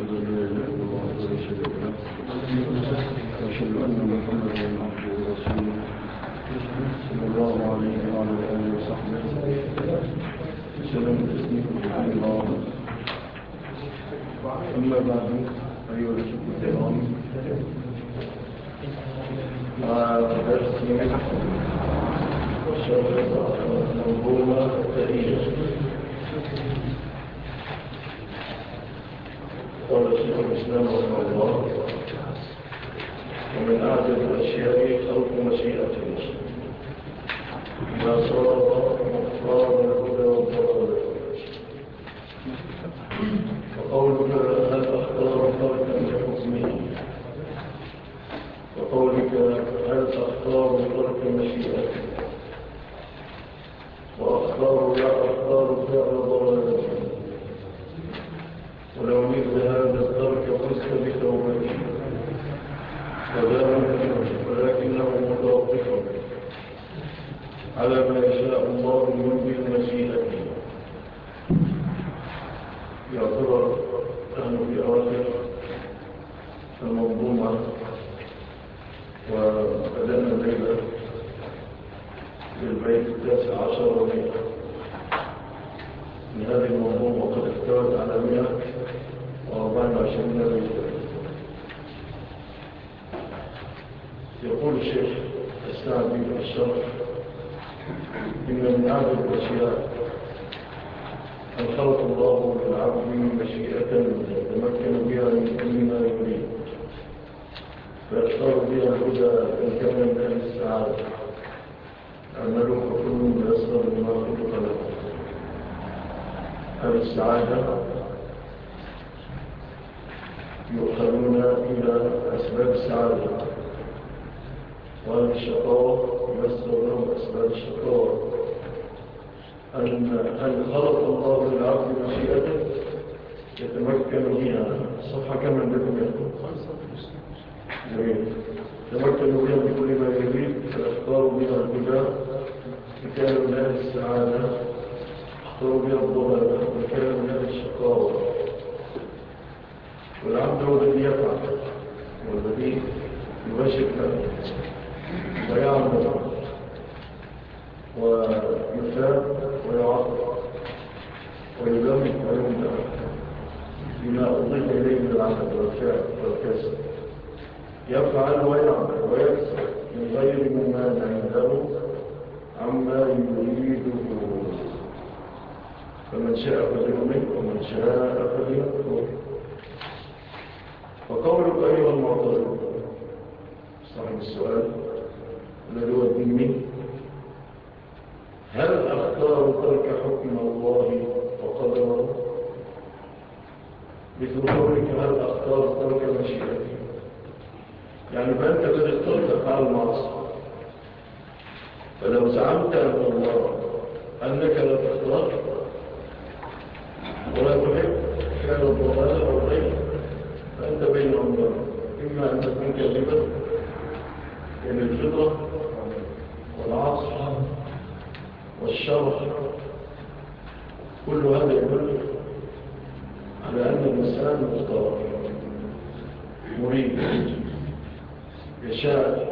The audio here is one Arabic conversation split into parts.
أشهد أن لا إله إلا الله وأشهد أن محمدا عبده ورسوله. صلى الله عليه وعلى آله وصحبه وسلم تسليما كثيرا. أما بعد أيها الأخوة الكرام مع درس شرح منظومة التاريخ. قال شيخ الإسلام رحمه الله. ومن أعجب الأشياء خلق مشيئة إذا صار مختار الهدى والضلال وقولك هل أختار تركا لحكمه. وقولك هل أختار ترك مشيئتي وأختار لا أختار فعل ضلالتي ولو نزل هذا الترك فزت بتوبتي كذلك ولكنه متوقف على ما يشاء الله من بمشيئته يعتبر نحن في أواخر المنظومة وبدأنا الليلة بالبيت التاسع عشر ومئة من هذه المنظومة وقد احتوت على مئة وأربعين وعشرين بيتا يقول الشيخ السعدي في الشرح إن من أعجب الأشياء أن خلق الله للعبد مشيئة يتمكن بها من كل ما يريد فيختار بها الهدى إن كان من أهل السعادة أعملوا فكل ميسر لما خلق له أهل السعادة يؤخذون إلى السعادة وأهل الشقاوة يمثل لهم أسباب الشقاوة أن أن خلق الله للعبد مشيئته يتمكن بها الصفحة كما لكم يقول جميل يتمكن بها بكل ما يريد فيختار بها الهدى بكان من أهل السعادة اختاروا بها الضلالة بكان من أهل الشقاوة والعبد هو الذي يفعل والذي يبشر ويعمل ويثاب ويعطف ويلم ويمنع بما أضيف إليه من العمل والفعل والكسب. يفعل ويعمل ويكسب من غير ممانع له عما يريده. فمن شاء فليؤمن ومن شاء فليكفر. وقولك أيها المعترض صاحب السؤال الذي هو الديني هل أختار ترك حكم الله وقدره؟ مثل قولك هل أختار ترك مشيئتي؟ يعني فأنت قد اخترت فعل المعصر فلو زعمت أن الله أنك لا تختار ولا تحب كان الضلال أو غير فأنت بين أمرين إما أن تكون كذبا بين الفطرة والعصر والشرح كل هذا يدل على أن الإنسان مختار مريد يشاء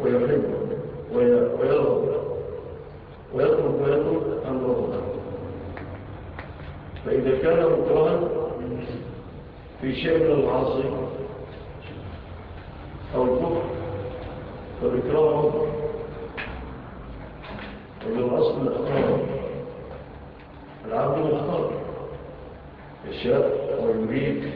ويحب ويرغب ويطلب ويطلب ربنا فإذا كان مكرها في شيء من العاصي أو الكفر. فالإكراه عمر وبالأصل الأخطار. العبد مختار يشاء ويريد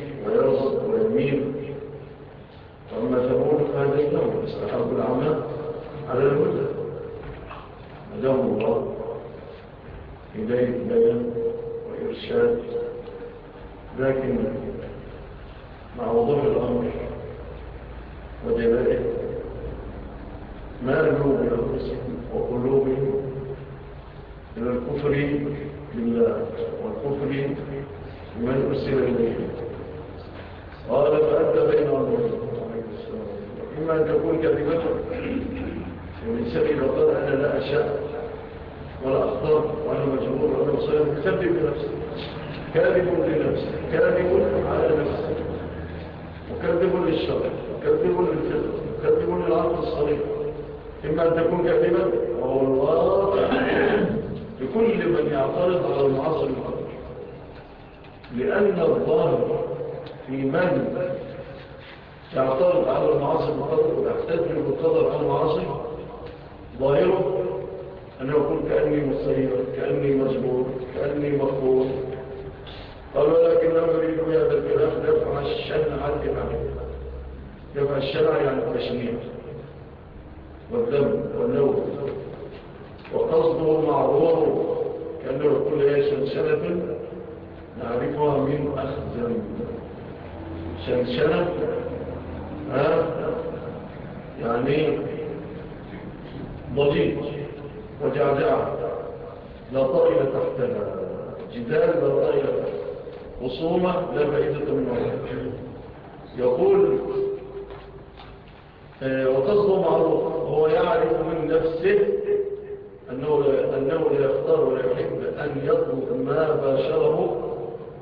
أن يطلق ما باشره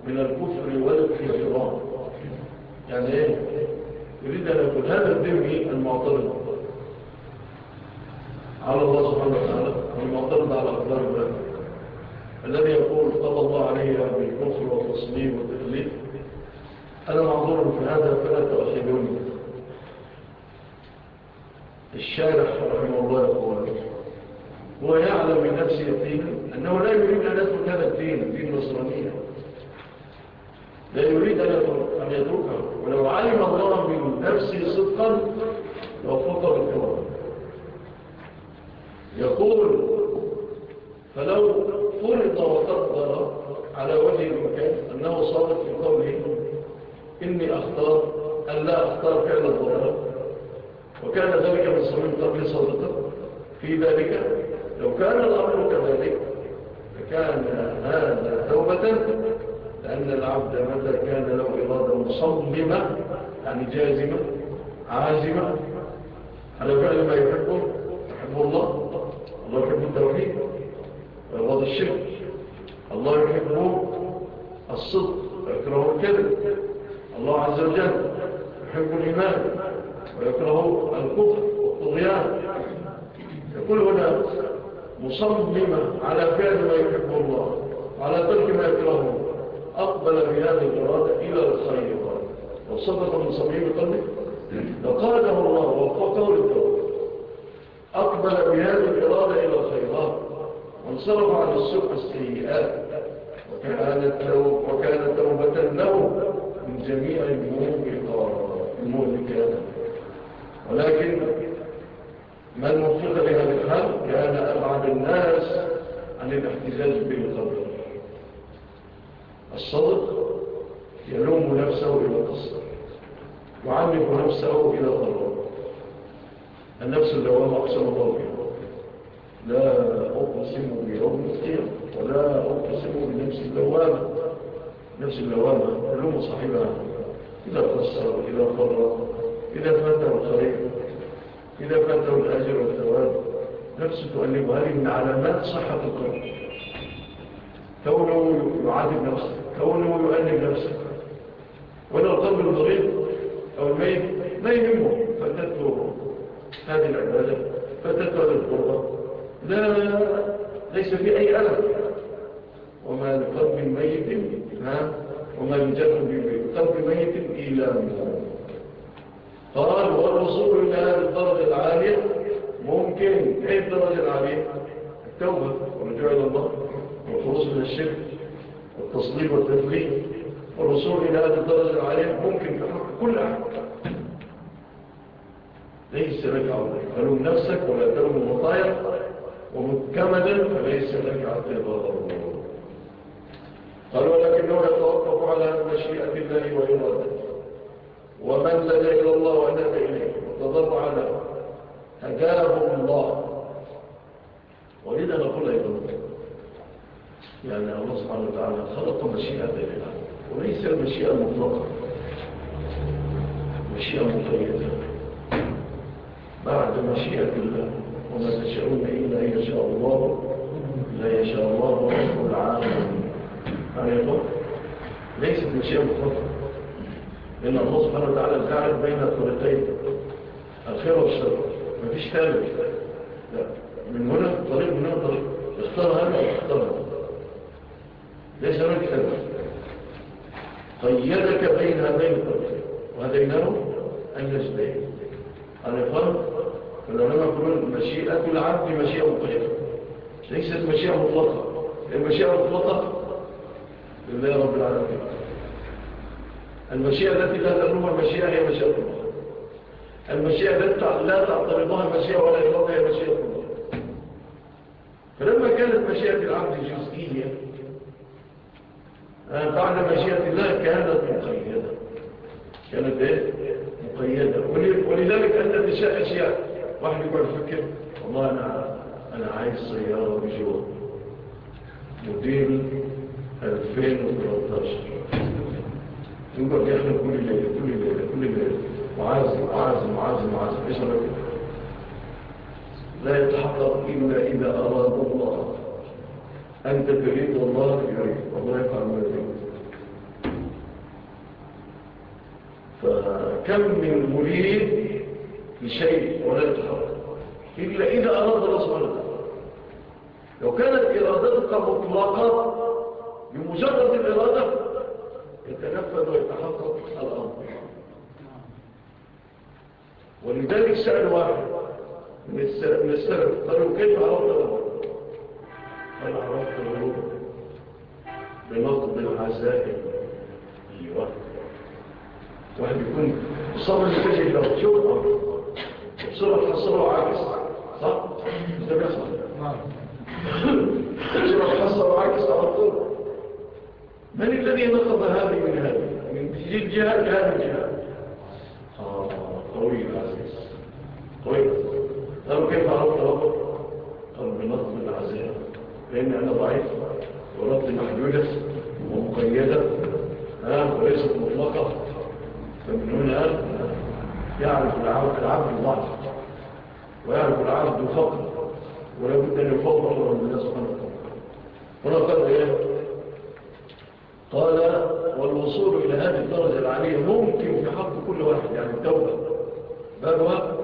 من الكفر والكفران يعني إيه؟ يريد أن يقول هذا الذمي المعترض. على الله سبحانه وتعالى المعترض على أقدار الله. الذي يقول قضى الله عليه بالكفر والتصميم والتكليف أنا معذور في هذا فلا تؤخذوني الشارح رحمه الله يقول هو يعلم من نفسه يقينا أنه لا يريد أن يترك هذا الدين دين النصرانية لا يريد أن يتركه. ولو علم الله من نفسه صدقا لو فقر الكرام يقول فلو فرض وقدر على وجه المكان أنه صادق في قوله إني أختار أن لا أختار فعل الضرر وكان ذلك من صميم قبل صادقا. في ذلك لو كان الأمر كذلك فكان هذا توبة لأن العبد متى كان له إرادة مصممة يعني جازمة عازمة. على فعل ما يحبه يحب الله الله يحب التوحيد ويبغض الشرك. الله يحب الصدق ويكره الكذب. الله عز وجل يحب الإيمان ويكره الكفر والطغيان. يقول هنا مصممة على فعل ما يحبه الله وعلى ترك ما يكرهه. أقبل بهذه الإرادة إلى الخير. وصدق من صميم قلبه. لقاده الله ووفقه للتوبة أقبل بهذه الإرادة إلى الخيرات وانصرف عن السوء السيئات. وكانت, وكانت توبة له من جميع المهلكات ولكن من وفق لهذا الحال؟ كأن أبعد الناس عن الاحتجاج بالقدر الصدق يلوم نفسه إلى القصر يعنف نفسه إلى الضرر. النفس اللوامة أقسم الله بها لا أقسم بيوم القيامة ولا أقسم بنفس اللوامة. نفس اللوامة يلوم صاحبها إذا قصر إذا فرط إذا فاته الخير. إذا فاته الأجر والثواب نفسه تؤلم هذه من علامات صحة القلب. كونه يعاتب نفسه كونه يؤلم نفسه. ولو القلب المريض أو الميت ما يهمه فتته هذه العبادة فتته هذه القربة لا ليس في أي ألم وما لقلب ميت ها وما لجلب بقلب ميت إلا منه قال والوصول إلى هذه الدرجة العالية ممكن إيه الدرجة العالية التوبة والرجوع إلى الله والخلوص من الشرك والتصليب والتثليم والوصول إلى هذه الدرجة العالية ممكن حق كل أحد ليس لك عوضك فلوم نفسك ولا تلوم المطايا ومكمدا فليس لك اعتبار قال ولكنه يتوقف على مشيئة الله وإرادته ومن لجأ إلى الله وأناب إليه وتضرع له هداه الله. ولذا نقول أيضا يعني الله سبحانه وتعالى خلق مشيئة الله وليس المشيئة المطلقة مشيئة مقيدة بعد مشيئة الله وما تشاءون إلا أن يشاء الله لا يشاء الله رب العالمين. يقول ليست مشيئة مطلقة. لأن الله سبحانه وتعالى جعل بين الطريقين الخير والشر. مفيش ثالث لا من هنا طريق من هنا طريق اختار هذا واختار هذا. ليس هناك ثالث قيدك بين هذين الطريقين وهديناه على فرق فالعلماء يقولون مشيئة العبد مشيئة مقيدة ليست مشيئة مطلقة. المشيئة مطلقة لله رب العالمين. المشيئة التي لا تبلغها المشيئة هي مشيئة الله المشيئة التي لا تعترضها المشيئة ولا إرادة هي مشيئة الله فلما كانت مشيئة العبد جزئية بعد مشيئة الله كانت مقيدة. كانت إيه؟ مقيدة. ولذلك أنت تشاء أشياء. واحد يقعد يفكر والله أنا, أنا عايز سيارة بجوة موديل 2013 يقعد يخلق كل ليلة كل ليلة كل ليلة وعازم وعازم وعازم وعازم إيش رأيك؟ لا يتحقق إلا إذا أراد الله. أنت تريد الله يريد الله يفعل ما يريد فكم من مريد لشيء ولا يتحقق إلا إذا أراد الله سبحانه وتعالى. لو كانت إرادتك مطلقة بمجرد الإرادة يتنفذ ويتحقق الأمر. ولذلك سأل واحد من السلف قالوا كيف عرفت الأمر الأمر بنقض العزائم. أيوة. واحد يكون صبر لكي له شوف بسرعة تحصله عاكس صح؟ ده بيحصل؟ بسرعة تحصله عاكس على طول. من الذي نقض هذه من هذه؟ من الجهات لهذه الجهات آه قوي العزيز. قوي. قالوا كيف عرفت ربك قالوا بنقض العزيز. لأن أنا ضعيف وربطي محدودة ومقيدة وليست مطلقة. فمن هنا يعرف العبد ضعف ويعرف العبد فقر ولا بد أن يفضل ربنا سبحانه وتعالى. هنا قال إيه؟ قال والوصول إلى هذه الدرجة العالية ممكن في حق كل واحد يعني التوبة بابها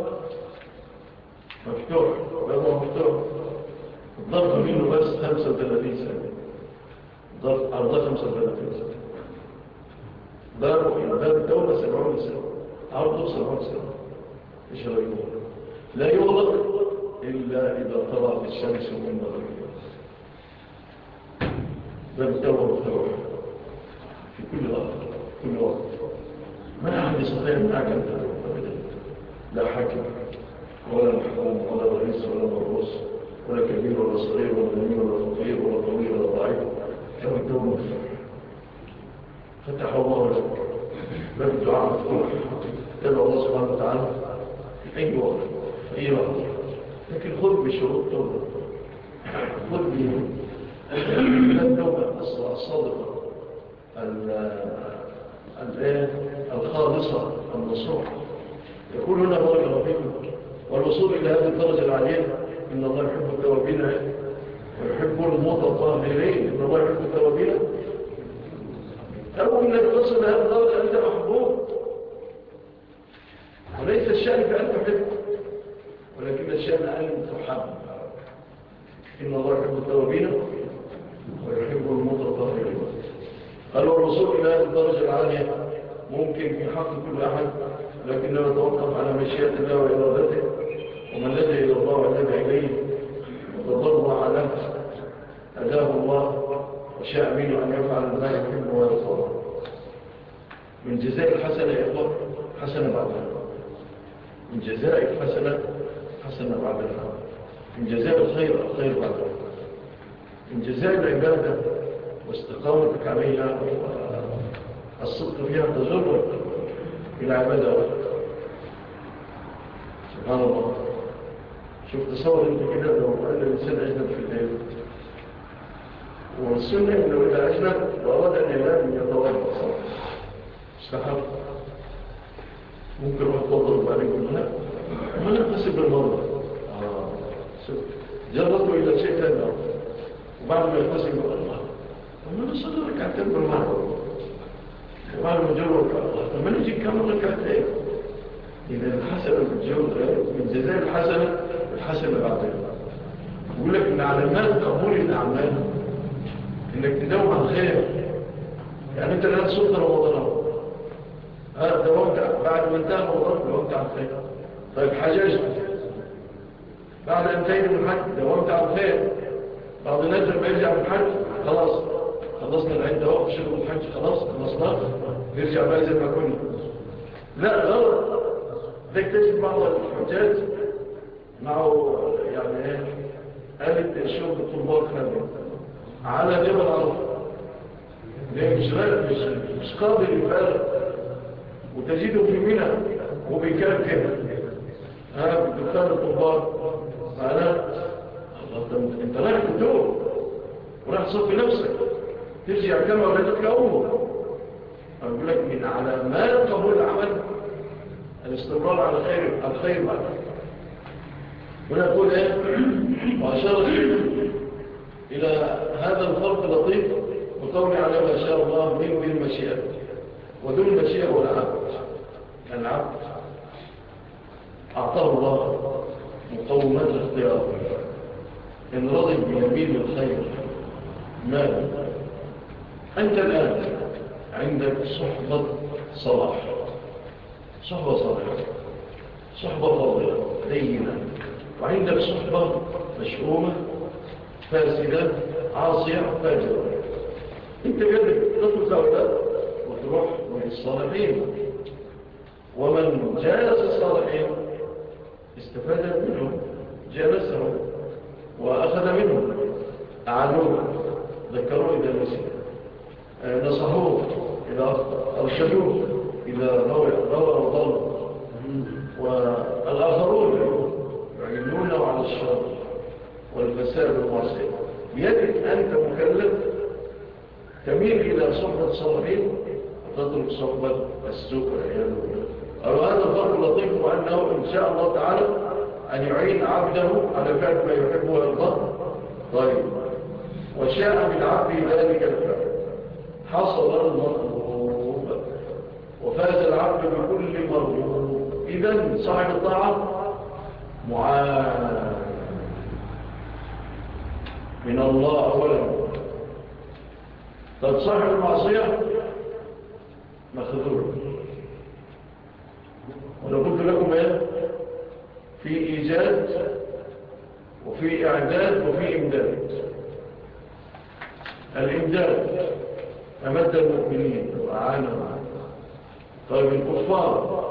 واستقامتك عليها الصدق فيها تجرب إلى عبادة. سبحان الله. شوف تصور انت كده لو قال الإنسان أجنب في الليل. والسنة إنه إذا أجنب وأراد أن ينام يتوضأ. استحب. ممكن واحد تضرب يقول لا. ما نغتسل بالمرة آه. جربوا إلى شيء ثاني وبعد ما يغتسل وما نصلي ركعتين بالمرة ما جربوا الله لما نجي نكمل ركعتين إذا الحسنة من جزاء الحسنة الحسنة بعدين يقول لك إن علامات قبول الأعمال. إنك تدوم على الخير. يعني أنت الآن صوت رمضان هذا دومت بعد ما انتهى رمضان دومت على الخير. طيب حجاج. بعد انتهينا من الحج دومت على الخير. بعض الناس لما يرجع من الحج خلاص. خلصنا اهو في شغل الحج خلاص خلصنا. نرجع بقى زي ما كنا. لا غلط. ذلك تجد بعض الحجاج. معه يعني إيه قالت الشغل الطلبات خلال على جبل عرفة ليه مش مش, مش قابل يفارق وتجده في منى وبيكال كده. ها بدخان الطلبات معناه انت رايح تدور وراح تصفي نفسك. ترجع كما ولدتك أمه أقول لك من علامات قبول العمل الاستمرار على الخير الخير بعد. هنا يقول إيه؟ وأشار إلى هذا الفرق اللطيف وقول على ما شاء الله من بالمشيئة. ودون المشيئة هو العبد. العبد أعطاه الله مقومات الاختيار إن رضي بيمين الخير ماذا أنت الآن عندك صحبة صلاح. صحبة صالحة صحبة فاضلة دينة وعندك صحبة مشؤومة فاسدة عاصية فاجرة. أنت بيدك تطلق هؤلاء وتروح للصالحين ومن جالس الصالحين استفاد منهم جالسهم وأخذ منهم أعانوه ذكروه إذا نسي نصحوه إذا أرشدوه إذا روى وضل والآخرون يعينونه على الشر والفساد والمعصية بيدك أنت مكلف. تميل إلى صحبة الصالحين وتترك صحبة السوء والعياذ بالله. هذا الفرق اللطيف وأنه إن شاء الله تعالى أن يعين عبده على فعل ما يحبه ويرضاه طيب. وشاء من عبده ذلك الفعل. حصل المطلوب وفاز العبد بكل مرغوب. إذن صاحب الطاعة معان من الله أولا طب صاحب المعصية؟ مخذول. ولو قلت لكم إيه؟ في إيجاد وفي إعداد وفي إمداد. الإمداد. أمد المؤمنين وأعانوا طيب الكفار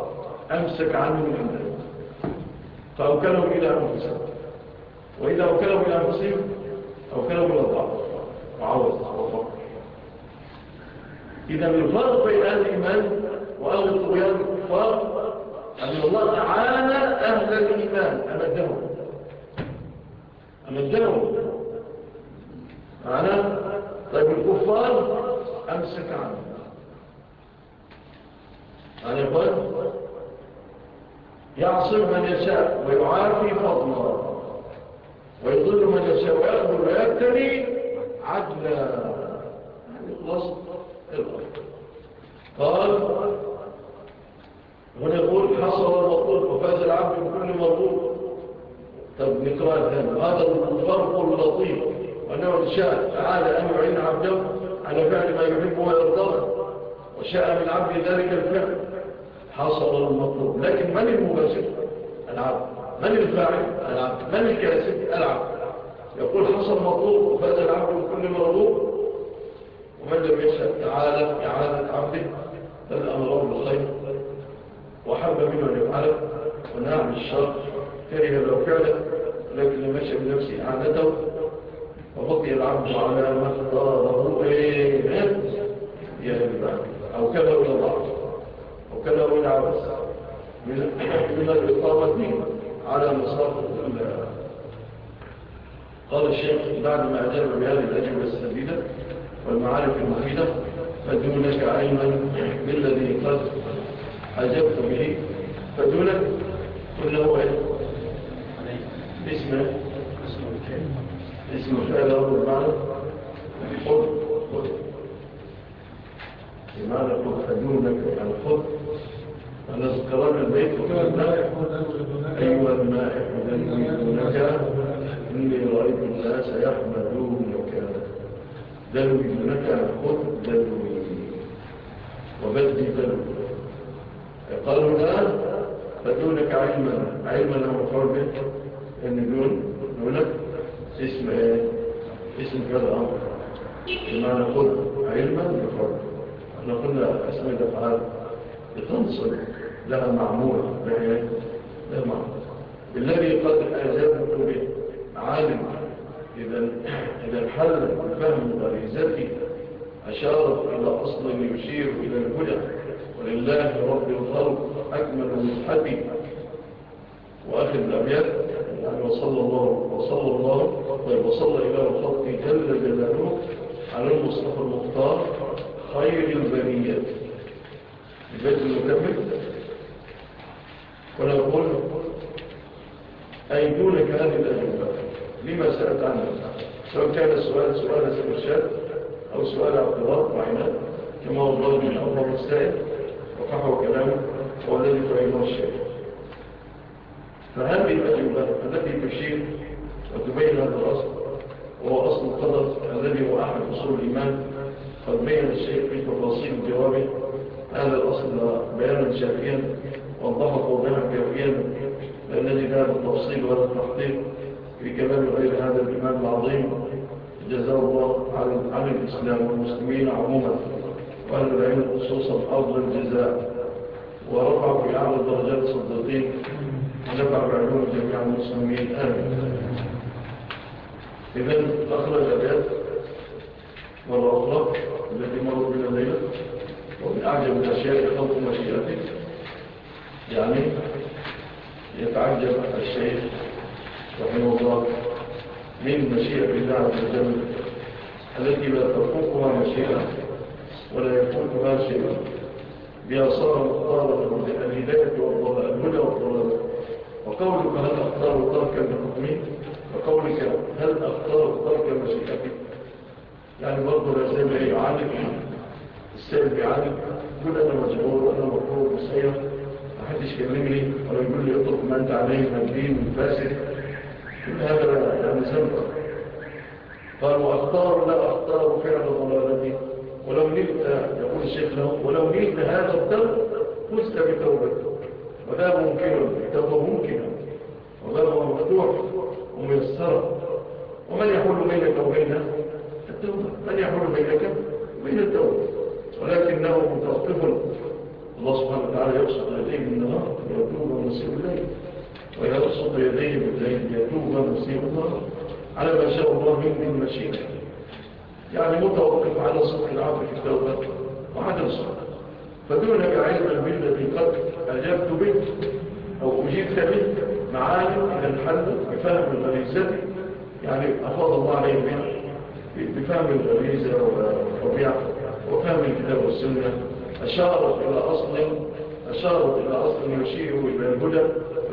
أمسك عنهم الإمداد فأوكلهم إلى أنفسهم. وإذا أوكلهم إلى أنفسهم أوكلهم إلى الضعف وعوض وفقر إذا الفرق بين أهل الإيمان وأهل الطغيان الكفار أن الله تعالى أهل الإيمان. أمدهم. أمدهم. معنى؟ طيب الكفار أمسك عنه. أنا يقول يعصم من يشاء ويعافي فضلا ويضل من يشاء ويأخذ ويبتلي عدلا. يخلص الأرض قال هنا يقول حصل المطلوب وفاز العبد بكل مربوط طب نقرأ هذا الفرق اللطيف. وأنه شاء تعالى أن يعين عبده. على فعل ما يحب ويرضاه وشاء من عبد ذلك الفعل. حصل المطلوب. لكن من المباشر؟ العبد. من الفاعل؟ العبد. من الكاسب؟ العبد. يقول حصل مطلوب وفاز العبد بكل مرضوب ومن لم يشاء تعالى إعادة عبده بل أمره بالخير وحب منه أن يفعله. ونهى عن الشر. كره لو فعله لكن لم يشاء بنفسه إعادته. وبقي العبد على ما اختاره إيه يا البعض أو كذا ولا بعض أو كذا ولا عبس من, من الإقامة على مصاف قال الشيخ بعد ما أجاب بهذه الأجوبة السبيلة والمعارف المفيدة فدونك علما بالذي قد أجبت به. فدونك كل هو اسمه اسم الفعل هو بمعنى خذ خذ. بمعنى خذ فدونك يعني خذ؟ قرانا البيت وقلنا أيها المائح دلوي إني رأيت الناس يحمدونك دلوي دونك خذ دلوي وبدي دلوي قالوا الآن فدونك علما. علما ومفعول به أن دون دونك اسم إيه؟ اسم كذا أمر. بمعنى خذ علما مفعول إحنا قلنا اسم الافعال بتنصب لها معمول. لها إيه؟ لها معمول الذي قد اجابت به عالم إذا إذا الحل بفهم غريزتي أشارت إلى أصل يشير إلى الهدى. ولله رب الخلق أكمل مسحتي وآخر الأبيات يعني وصلى الله وصلى الله طيب وصلى إلى الخلق جل جلاله على المصطفى المختار خير البنية البيت المكمل ولا يقول أي دونك هذه الأجوبة لما سألت عنه؟ سواء كان السؤال سؤال استرشاد أو سؤال اعتراض وعناد كما هو الضرب من أول السائل وفحوا كلامه هو الذي تعينه الشيء فهذه الأجوبة التي تشير وتبين هذا الأصل؟ وهو أصل القدر الذي هو أحد أصول الإيمان. قد بين الشيء في تفاصيل جوابه. هذا الأصل بيانا شافيا. وضحت توضيحا كافيا. الذي هذا التفصيل وهذا التحقيق في كلام غير هذا الإمام العظيم. جزاه الله عن الإسلام والمسلمين عموما. وأهل العلم خصوصا أفضل الجزاء. ورفع في أعلى درجات الصديقين. ونفع بعلوم جميع المسلمين آمين. إذن الأبيات مرة أخرى التي مروا بنا الليلة ومن أعجب الأشياء خلق مشيئتك يعني يتعجب الشيخ رحمه الله من مشيئة الله عز وجل التي لا تفوقها مشيئة ولا يفوتها شيء بها صار مختارا الهداية والهدى والضلال. وقولك هل أختار ترك الحكمين وقولك هل أختار ترك مشيئتك يعني برضو لا زال يعالج السائل بيعالج يقول أنا مجبور وأنا مطلوب مسير ما حدش يكلمني ولا يقول لي اطلق ما أنت عليه من من فاسد. كل هذا يعني زنبر قال وأختار لا أختار فعل ضلالتي ولو نلت يقول الشيخ له ولو نلت هذا الدم فزت بتوبته وذا ممكن التوبة ممكنة وذا مفتوح وميسرة ومن يحول بينك وبين التوبة؟ من يحول بينك وبين التوبة؟ ولكنه متوقف الله سبحانه وتعالى يبسط يديه بالنهار ويتوب مسير الليل ويبسط يديه بالليل يتوب مسير النهار على ما شاء الله من المشيئة يعني متوقف على صدق العبد في التوبة وعدم صدق فدونك علما بالذي قد أجبت به أو أجيبت به معالم إذا الحل بفهم الغريزة. يعني أفضل الله عليه بفهم الغريزة والطبيعة وفهم الكتاب والسنة. أشارت إلى أصل أشارت إلى أصل يشير إلى الهدى.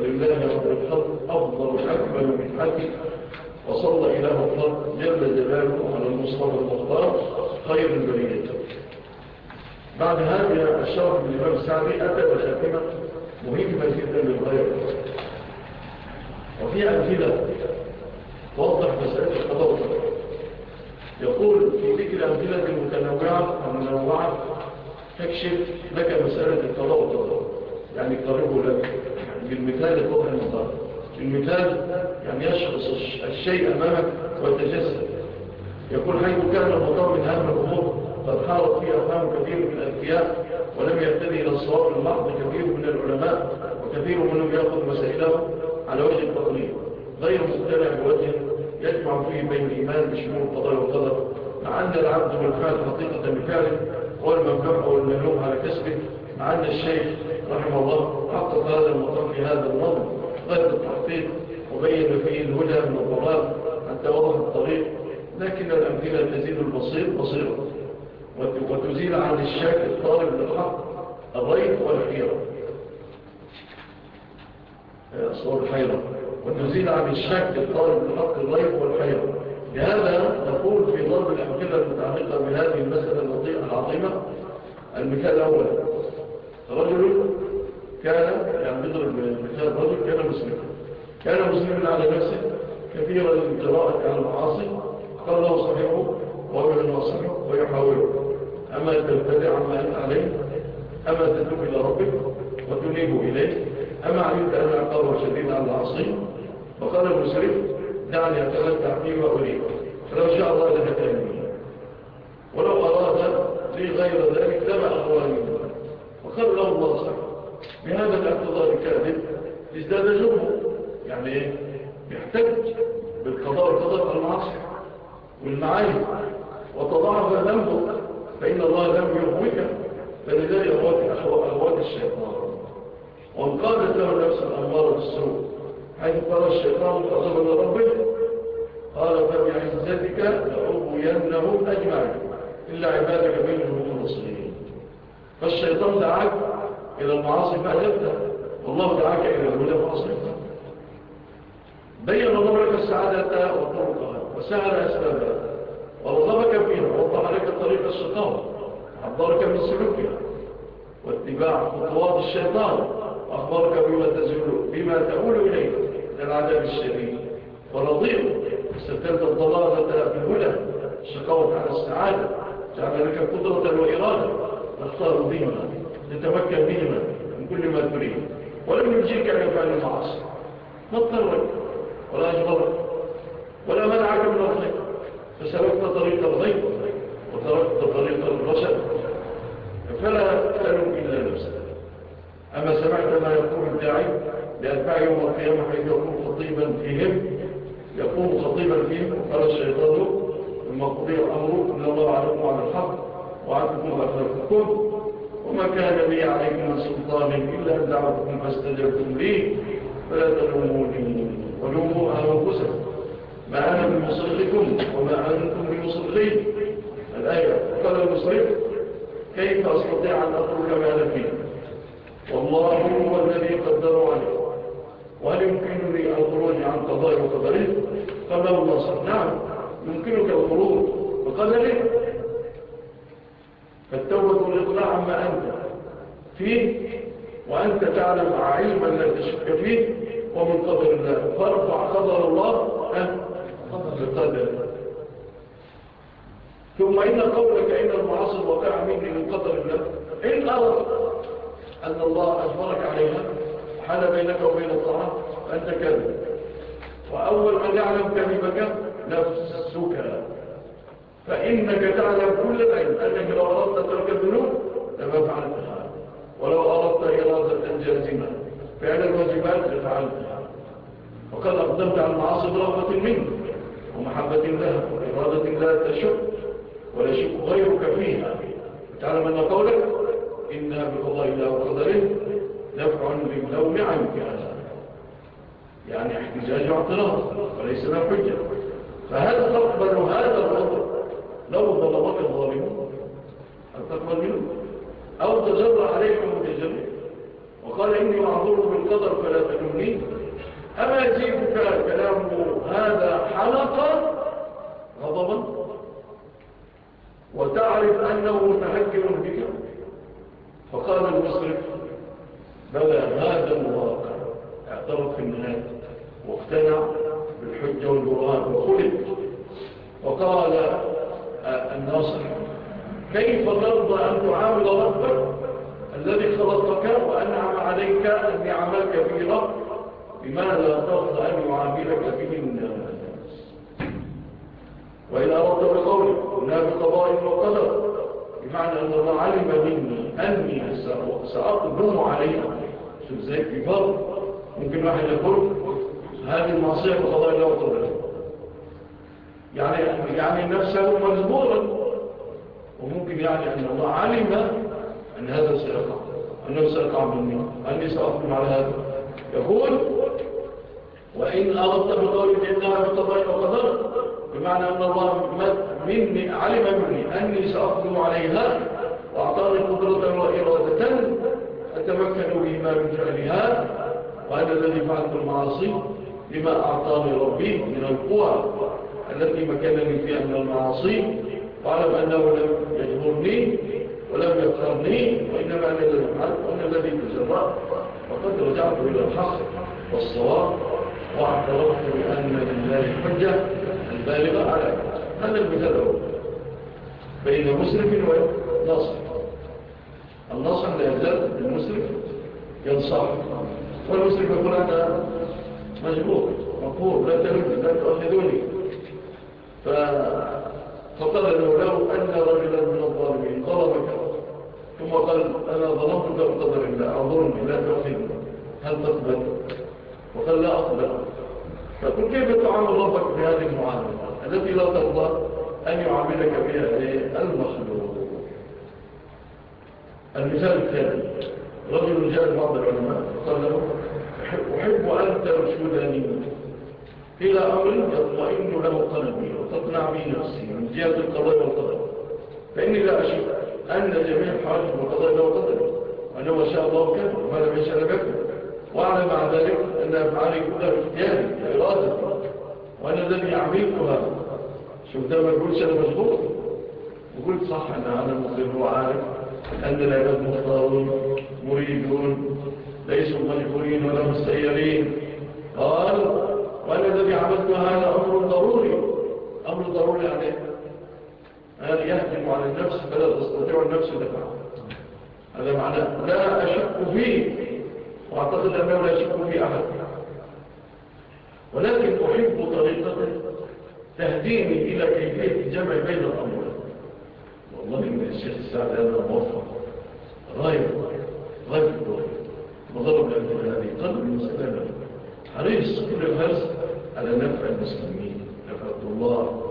ولله رب الخلق أفضل أكبر من حكي وصلى إله الخلق جل جلاله على المصطفى المختار خير البرية. بعد هذا الشرف من الإمام السعدي أتى بخاتمة مهمة جدا للغاية وفي أمثلة توضح مسألة القضاء. يقول في ذكر أمثلة متنوعة ومنوعة تكشف لك مسألة والقضاء. يعني قربه لك. يعني بالمثال يتوضح المطار المثال يعني يشخص الشيء أمامك ويتجسد. يقول حيث كان المطار من أهم الأمور حارت فيها أفهام كثير من الأنبياء ولم يهتدي إلى الصواب المحض كثير من العلماء وكثير منهم يأخذ مسائله على وجه التقليد. غير مقتنع بوجه يجمع فيه بين الإيمان بشمول القضاء والقدر مع أن العبد والفعل حقيقة بفعله والممنوع والملوم على كسبه مع أن الشيخ رحمه الله حقق هذا المطار في هذا النظم غير التحقيق وبين فيه الهدى من الضلال حتى وضح الطريق لكن الأمثلة تزيد البصير بصيرا وتزيل عن الشك الطالب للحق الريب والحيرة. أصور الحيرة. وتزيل عن الشك الطالب للحق الريب والحيرة. لهذا نقول في ضرب الأمثلة المتعلقة بهذه المسألة العظيمة المثال الأول. رجل كان يعني بضرب مثال رجل كان مسلما كان مسلما على نفسه كثيرا القراءة على المعاصي. قال له صحيحه وهو يناصحه ويحاوله أما تبتدع عما أنت عليه أما تتوب إلى ربك وتنيب إليه. أما علمت أن عقابه شديد على العصي فقال المسرف دعني أتمتع فيه وأريد فلو شاء الله لهداني. ولو أراد لي غير ذلك لما أخواني وقال له الله صحيح. بهذا الاعتذار الكاذب ازداد جرمه يعني إيه؟ يحتج بالقضاء والقضاء المعاصي والمعايب وتضاعف ذنبه. فإن الله لم يغوك فلذلك أغوات أغوات الشيطان. وان قالت له نفس الأمارة بالسوء حيث قال الشيطان فأصب لربه قال فبعزتك لأغوينهم أجمعين. إلا عبادك منهم المصريين فالشيطان دعاك إلى المعاصي فأجبته والله دعاك إلى الهدى فأصلته بين الله لك السعادة وطرقها وسهل أسبابها ورغبك فيها ووضح لك طريق الشيطان. حضرك من سلوكها. واتباع خطوات الشيطان. وأخبرك بما تزول بما تقول إليه من العذاب الشديد. ورضيه استبدلت الضلالة بالهدى. الشقاوة على السعادة جعل لك قدرة وإرادة. تختار بهما تتمكن بهما من كل ما تريد. ولم يجيك عن فعل المعاصي ما اضطرك ولا أجبرك. ولا منعك من الخير فسلكت طريق الغيب وتركت طريق الرشد فلا تلوم إلا نفسك أما سمعت ما يقول الداعي لأتباع يوم القيامة حيث يكون خطيبا فيهم يقوم خطيبا فيهم وقال الشيطان ثم قضي الأمر إن الله عليكم على الحق وعدكم أخلقكم وما كان لي عليكم من سلطان إلا أن دعوتكم فاستجبتم لي فلا تلوموني ولوموا أنفسكم. ما أنا بمصرخكم وما أنتم بمصرخين؟ الآية قال المصرخ كيف أستطيع أن أترك ما أنا فيه؟ والله هو الذي قدر عليه. وهل يمكنني الخروج عن قضاء وقدره؟ قال له الله نعم يمكنك الخروج بقدره فالتوبة والإطلاع عما أنت فيه وأنت تعلم علما لا تشك فيه ومن قدر الله. فارفع قدر الله بقدر ثم إن قولك إن المعاصي وقع مني من قدر الله. إن أردت أن الله أجبرك عليها حال بينك وبين الطعام فأنت كذب وأول من يعلم كذبك نفسك. فإنك تعلم كل العلم أنك لو أردت ترك الذنوب لما فعلتها ولو أردت إرادة جازمة فعل الواجبات لفعلتها. وقد أقدمت على المعاصي برغبة منك. ومحبة لها وإرادة لا تشك ولا شك غيرك فيها. تعلم أن قولك إنها بقضاء الله وقدره دفع للوم عنك يعني احتجاج واعتراض وليس له حجة. فهل تقبل هذا الرضا لو ظلمك الظالمون. هل تقبل منه؟ أو تجرى عليك المتجرد وقال إني معذور بالقدر فلا تلومني أما يجيبك كلامه هذا حلقة غضبا؟ وتعرف أنه متهكم بك؟ فقال المصرف بلى هذا الواقع اعترف النهاية واقتنع بالحجة والبرهان. وخلق وقال الناصر كيف ترضى أن تعامل ربك الذي خلقك وأنعم عليك النعم الكبيرة بما لا ترضى أن يعاملك به الناس. وإن أردت بقولك هنا بقضاء وقدر بمعنى أن الله علم مني أني سأقدم عليها شوف زي في فرق ممكن واحد يقول هذه المعصية بقضاء الله وقدر. يعني يعني نفسه مجبورا. وممكن يعني أن الله علم أن هذا سيقع أنه سيقع مني أني سأقدم على هذا. يقول وإن أردت بقولك إنها بقضاء وقدر بمعنى أن الله مني علم مني أني سأقدم عليها وأعطاني قدرة وإرادة أتمكن بما من فعلها وأنا الذي فعلت المعاصي لما أعطاني ربي من القوى التي مكنني فيها من المعاصي واعلم أنه لم يجبرني ولم يقهرني وإنما أنا الذي فعلت وأنا الذي تجرأ وقد رجعت إلى الحق والصواب. واعترفت بأن لله الحجة البالغة على هذا المثال هو بين مسلم وناصر. الناصر لا يزال المسلم ينصح والمسلم يقول أنا مجبور مقبور لا تلد لا تؤخذوني فقال له لو أن رجلا من الظالمين ظلمك. ثم قال أنا ظلمتك بقدر الله أظلم لا تؤخذني هل تقبل؟ وقال لا أقبل فقل كيف تعامل ربك في هذه المعاملة؟ التي لا ترضى أن يعاملك بها المخلوق. المثال الثاني رجل جاء بعض العلماء قال له أحب أن ترشدني إلى أمر يطمئن له قلبي وتقنع به نفسي من جهة القضاء والقدر. فإني لا أشك أن جميع الحوادث والقضاء له قدر وأنه ما شاء الله كان وما لم يشاء لم يكن. وأعلم مع ذلك أن أفعالي كلها باختياري وإرادتي وأنا الذي عملتها شوف ده ما يقولش أنا مشغول وقلت صح أنا أنا مصير وعارف أن العباد مختارون مريدون ليسوا مجبورين ولا مستيرين قال وأنا الذي عملت هذا أمر ضروري. أمر ضروري عليه أن يهجم على النفس فلا تستطيع النفس دفعه. هذا معناه لا أشك فيه. وأعتقد أنه لا أشك فيه أحد ولكن أحب طريقة تهديني إلى كيفية الجمع بين الأمر والله من الشيخ السعد هذا موفق. غاية الدور مضرب لأنه هذه قلب المسلمة حريص كل الحرص على نفع المسلمين. نفع الله.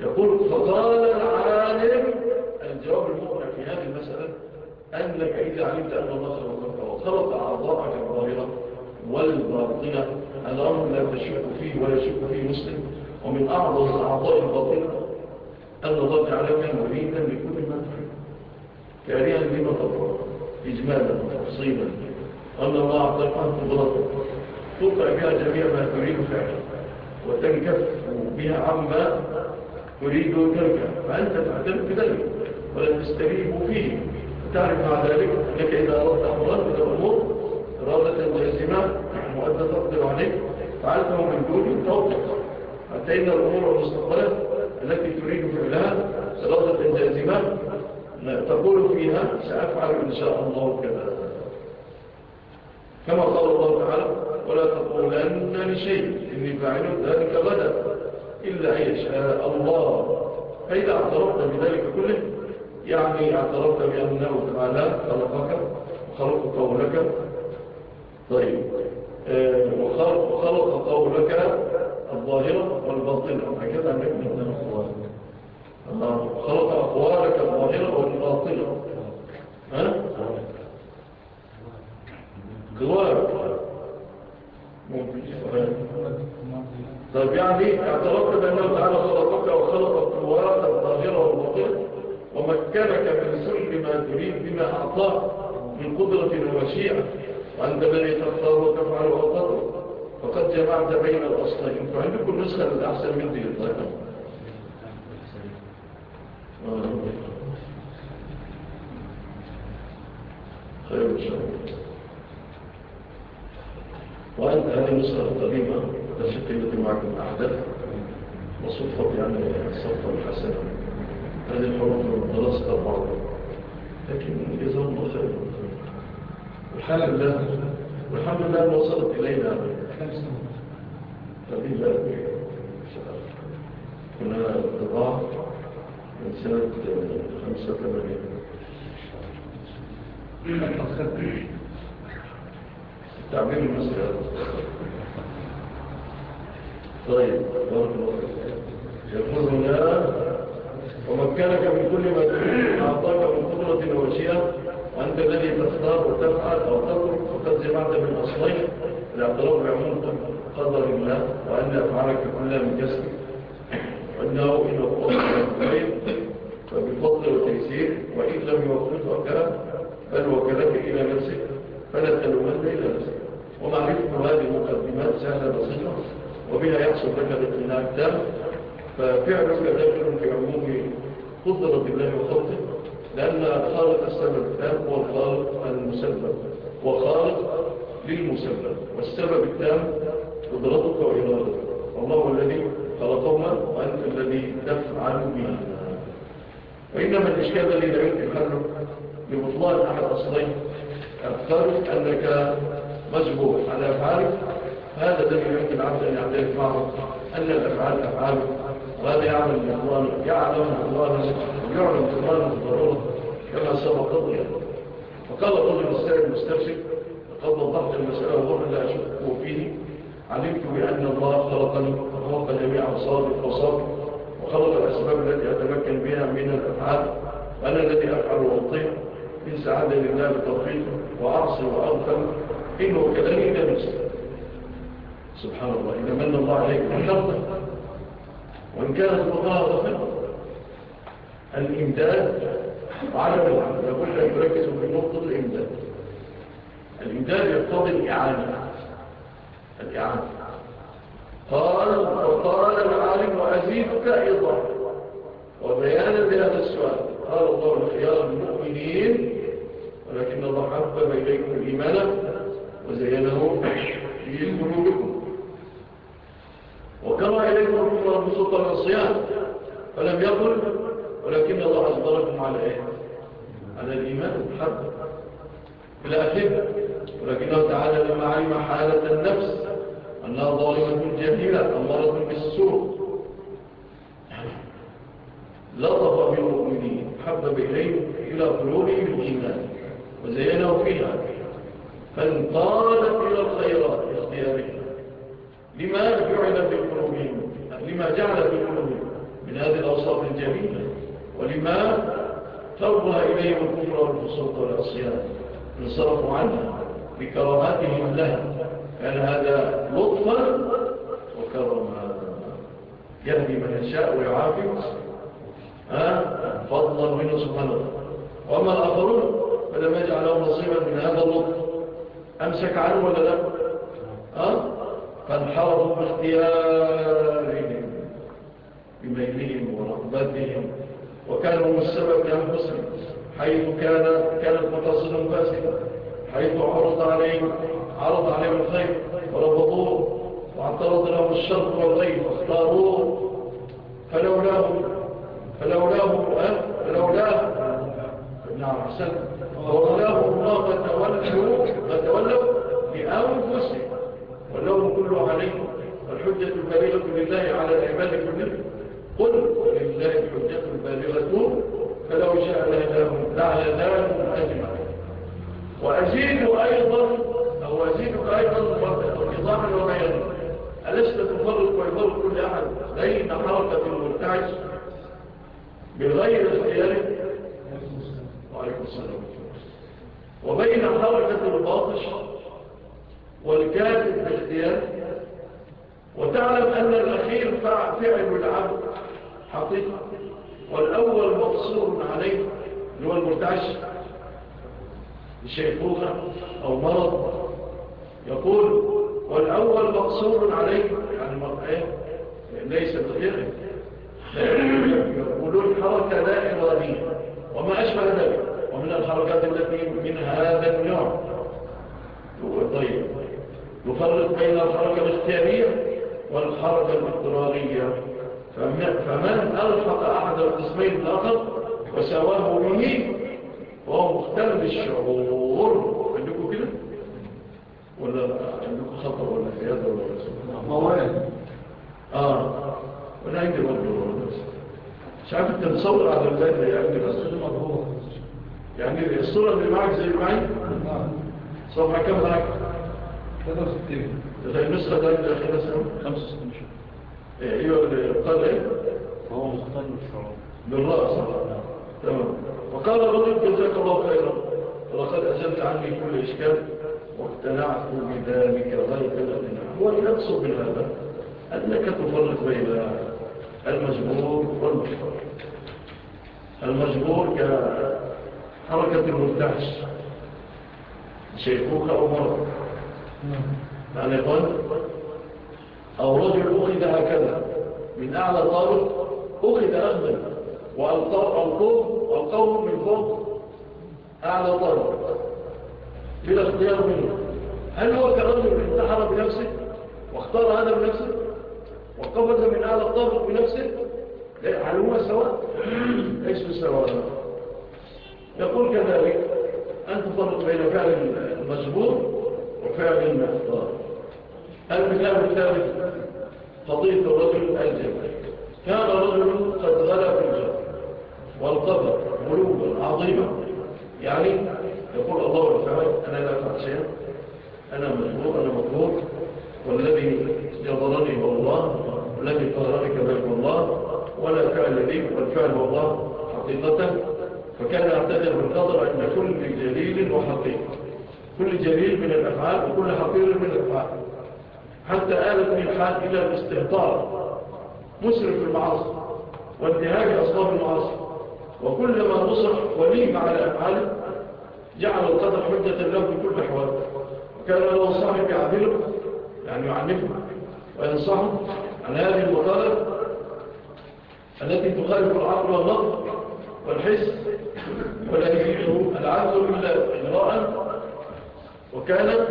يقول فقال العالم الجواب المقنع في هذه المسألة أنك إذا علمت أن الله خلقك وخلق أعضاءك الظاهرة والباطنة الأمر لا تشك فيه ولا يشك فيه مسلم. ومن أعظم الأعضاء الباطنة أن الله تعالى كان مريدا لكل ما تحب. كاريا لما تطور إجمالا تفصيلا. أن الله أعطاك قدرته تطلع بها جميع ما تريد فعلا. وتنكف بها عما تريد تركه. فأنت تعترف بذلك ولا تستريب فيه. تعرف مع ذلك أنك إذا أردت أمرا من الأمور إرادة جازمة وأنت تقدر عليك فعلته من دون توقف حتى إن الأمور المستقبلة التي تريد فعلها إرادة جازمة تقول فيها سأفعل إن شاء الله كذا. كما قال الله تعالى ولا تقولن لشيء إني فاعل ذلك غدا إلا أن يشاء الله. فإذا اعترفت بذلك كله يعني اعترفت بأنه تعالى خلقك وخلق قولك. طيب آه، وخلق قولك الظاهرة والباطنة. هكذا عندك من آه، خلق أقوالك الظاهرة والباطنة. ها؟ قوالك ممكن. طيب يعني اعترفت بأنه تعالى خلقك وخلق قوالك الظاهرة والباطنة. ومكنك من سل ما تريد بما أعطاك من قدرة ومشيئة. وأنت الذي تختار وتفعل وتطر فقد جمعت بين الأصلين. فعندكم نسخة الأحسن من دي الطيب خير إن شاء الله. وأنت هذه النسخة القديمة التي معكم أحدث وصفت يعني الصفة الحسنة هذه الحروف درست بعض لكن جزاهم الله خير. والحمد لله. والحمد لله وصلت إلينا. فبي ذلك كنا طباع من سنة خمسة ثمانية تعبير المسألة طيب بارك الله يقول هنا ومكنك من كل ما تريد أعطاك من قدرة ومشيئة وأنت الذي تختار وتفعل أو تترك فقد جمعت من أصلين الاعتراف بعموم قدر الله وأن أفعالك كلها من جسدك. وأنه إن وقفت الخير فبفضل وتيسير وإن لم يوفقك بل وكلك إلى نفسك فلا تلومن إلى نفسك. ومعرفة هذه المقدمات سهلة بسيطة وبها يحصل لك الاقتناع التام. ففعلك داخل في عموم قدرة الله وخلقه لأن خالق السبب التام هو الخالق المسبب للمسبب والسبب التام قدرتك وإرادتك. والله الذي خلقهما وأنت الذي تفعل بهما. وإنما الإشكال الذي لا يمكن حله أحد أصلين أفترض أنك مجبور على أفعالك. هذا الذي يمكن العبد أن يعترف معه أن الأفعال أفعاله وهذا يعلم بإطلان يعلم بإطلان ويعلم بإطلان الضرورة كما سبق قضية. فقال قضي المستعد المستفسر قد وضحت المسألة وضوحا لا أشك فيه. علمت بأن الله خلقني وخلق جميع أصابي وصابي وخلق الأسباب التي أتمكن بها من الأفعال وأنا الذي أفعل وأطيع. إن سعادة لله بتوفيقه وأعصي وأغفر إنه كذلك نفسه سبحان الله. إذا من الله عليك بشرطه وإن كانت مغاضة الإمداد وعلم العمل لابد أن يركزوا في نقطة الإمداد. الإمداد يقتضي الإعانة. الإعانة. قال وقال العالم وأزيدك أيضا وبيانا لهذا السؤال. قال الله الخيار المؤمنين ولكن الله حبب إليكم الإيمان وزينه في قلوبكم. وكما إليكم الكفر بسلطة العصيان فلم يقل ولكن الله أصدركم على إيه؟ على الإيمان الحب بلا أخير ولكنه تعالى لما علم حالة النفس أنها ظالمة جميلة أمارة بالسوء. لطف بالمؤمنين حبب إليهم إلى قلوبهم الإيمان وزينه فيها. فانطالت إلى الخيرات اختيارها لما جعل بقلوبهم لما جعل بقلوبهم من هذه الأوصاف الجميلة ولما توجه إليهم الكفر والفسوق والعصيان انصرفوا عنها بكراماتهم لها. كان هذا لطفا وكرما يهدي من يشاء ويعافي. فضلا منه سبحانه وأما الآخرون فلم يجعل لهم نصيبا من هذا اللطف. أمسك عنه ولا لا؟ أه؟ فانحرفوا باختيارهم بميلهم ورغبتهم وكانوا السبب لأنفسهم حيث كان كانت متصلا فاسدة حيث عرض عليهم عرض عليهم الخير وربطوه واعترض لهم الشر والغيب واختاروه. فلولاه فلولاه فلولاه نعم أحسن ولولاه الله فتولوا فتولوا بأنفسهم. واللوم كله عليهم والحجة البالغة لله على العباد كلهم قل لله الحجة البالغة. فلو شاء لهداهم لهداهم أجمعين. وأزيد أيضا أو أزيدك أيضا إضاحا وبيانا ألست تفرق ويفرق كل أحد بين حركة المرتعش بغير اختيار وعليكم السلام. وبين حركة الباطش والكاتب باختيار وتعلم أن الأخير فعل العبد حقيقة والأول مقصور عليه اللي هو المرتعش. شيخوخة أو مرض. يقول والأول مقصور عليه. يعني مرضعين ليس بخير. يقولون حركة لا إرادية وما أشبه ذلك. ومن الحركات التي من هذا النوع. طيب. يفرق بين الحركة الاختيارية والحركة الاضطرارية. فمن ألحق أحد القسمين الآخر وسواه به وهو مختلف الشعور عندكم كده؟ ولا عندكم خطر ولا حيادة ولا مواد آه. وأنا عندي برضه مش عارف أنت مصور على الباب يعني؟ بس يعني الصورة اللي معك زي معي؟ صفحة كم معك 63 زي النسخة ده أخيرا سنة 65 أيوه قال إيه؟ هو مختل الشعور بالرأس. تمام. وقال الرجل جزاك الله خيرا. ولقد أزلت عني كل إشكال واقتنعت بذلك غير الاقتناع هو يقصد من هذا أنك تفرق بين المجبور والمجبور المجبور كحركة المرتعش شيخوخة أو مرض يعني يقول أو رجل أخذ هكذا. من أعلى طالب أخذ أخذا. والقوم من فوق أعلى طالب. بلا اختيار منه. هل هو كرجل انتحر بنفسه؟ واختار هذا بنفسه؟ وقفز من أعلى الطابق بنفسه؟ هل هو سواء؟ ليس سواء. يقول كذلك أن تفرق بين فعل المجبور وفعل المختار المثال الثالث قضية الرجل الجبل كان رجل قد غلى في الجبل والقبر غلوبا عظيما. يعني يقول الله تعالى أنا لا أفعل شيئا أنا مجبور أنا مجبور والذي جبرني هو الله والذي قهرني كذلك الله. ولا فعل لي والفعل هو الله حقيقة. فكان يعتذر بالقدر أن كل جليل وحقيقة. كل جليل من الأفعال وكل حقير من الأفعال. حتى آلت من الحال إلى الاستهطار مسرف المعاصي وانتهاج أصحاب المعاصي. وكلما نصر وليم على أفعاله جعل القدر حجة له بكل أحوال وكان له صاحب يعدله يعني يعنفه. وينصحه عن هذه المطالب التي تخالف العقل والنظر والحس ولا يجيشه العزل إلا إجراء. وكان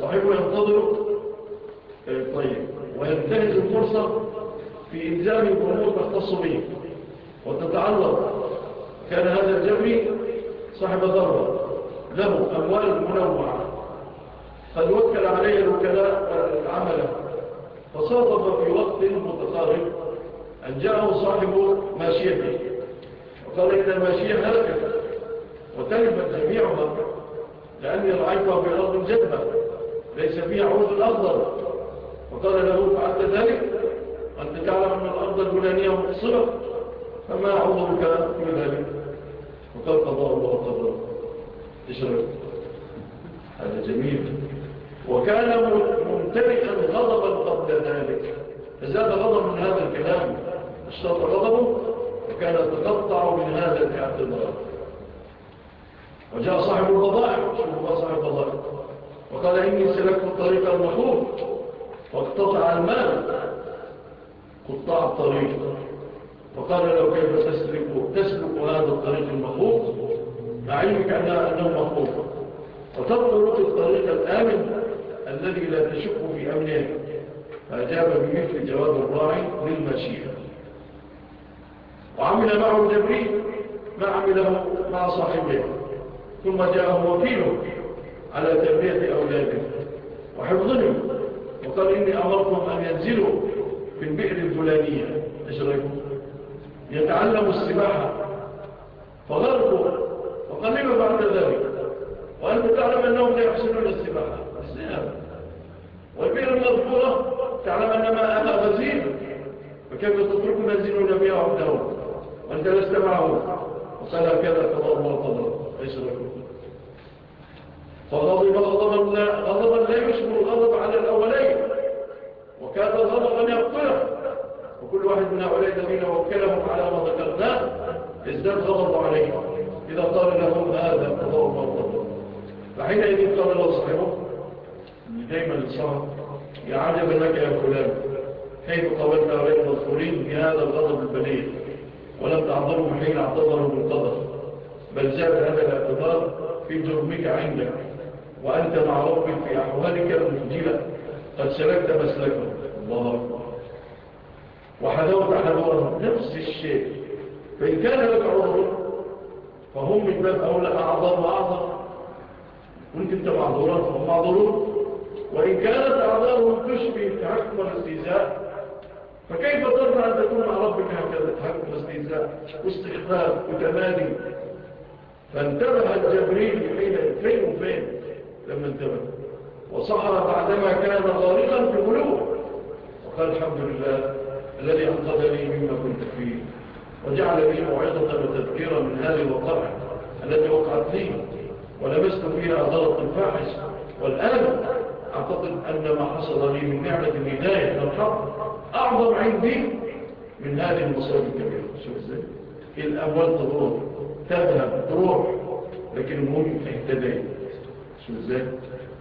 صاحبه ينتظر. طيب. وينتهز الفرصة في إلزام الأمور تختص به. وتتعلق. كان هذا الجبري صاحب ضربة. له أموال منوعة. قد وكل عليه الوكلاء العمل فصادف في وقت متقارب أن جاءه صاحب ماشيته. وقال إن الماشية هلكت. وتلفت جميعها. لأني رأيتها في أرض جدبة ليس فيها عود الأخضر وقال له فعلت ذلك؟ أنت تعلم أن الأرض الفلانية مقصرة فما عذرك في ذلك؟ وقال قضاء الله قدر اشرب هذا جميل. وكان ممتلئا غضبا قبل ذلك. فزاد غضب من هذا الكلام اشترط غضبه وكان يتقطع من هذا الاعتبار وجاء صاحب البضائع شوفوا صاحب البضائع وقال إني سلكت الطريق المخوف واقتطع المال قطاع الطريق. وقال له كيف تسلك, تسلك هذا الطريق المخوف مع علمك أنه مخوف وتطلق الطريق الآمن الذي لا تشك في أمنه. فأجاب بمثل جواب الراعي للمشيئة. وعمل معه الجبريل ما عمله مع صاحبه. ثم جاءه وكيله على تربية أولاده. وحفظهم وقال إني أمركم أن ينزلوا في البئر الفلانية. اشركوا يتعلموا السباحة. فغرقوا وقلبوا بعد ذلك. وأنت تعلم أنهم لا يحسنون السباحة. والبئر المذكورة تعلم أن ماءها غزير. فكيف تتركوا نزلون بها وحدهم؟ وأنت لست معه وقال هكذا قضاء الله قضاء. ليس فغضب غضبا لا, غضبا لا يشبه الغضب على الأولين. وكاد الغضب أن يقتله وكل واحد من هؤلاء الذين وكلهم على ما ذكرناه ازداد غضب عليه إذا قال لهم هذا الله قضاء فحينئذ قال الله صاحبه دايما الصهر يا عجبا لك يا فلان كيف قولت غير المذكورين بهذا الغضب البليغ ولم تعذروا حين اعتذروا بالقدر بل زاد هذا الاعتذار في جرمك عندك وأنت مع ربك في أحوالك المفجلة قد سلكت مسلكه. الله أكبر. وحذوت حذوره نفس الشيء. فإن كان لك عذر فهم من باب أولى أعظم وأعظم. كنت أنت معذورا فهم معذورون وإن كانت أعذارهم تشبه تحكم الاستهزاء فكيف ترضى أن تكون مع ربك هكذا تحكم الاستهزاء؟ واستخفاف وتمادي. فانتبه الجبريل حين فين؟ وفين لما انتبه. وصحر بعدما كان غارقا في قلوب وقال الحمد لله الذي أنقذني مما كنت فيه وجعل لي موعظة وتذكيرا من هذه الوقائع التي وقعت لي ولبست فيها غلط الفاحش والآن أعتقد أن ما حصل لي من نعمة الهداية والحق أعظم عندي من هذه المصائب الكبيرة. شوف إزاي. الأموال تروح تذهب تروح لكن شوف إزاي؟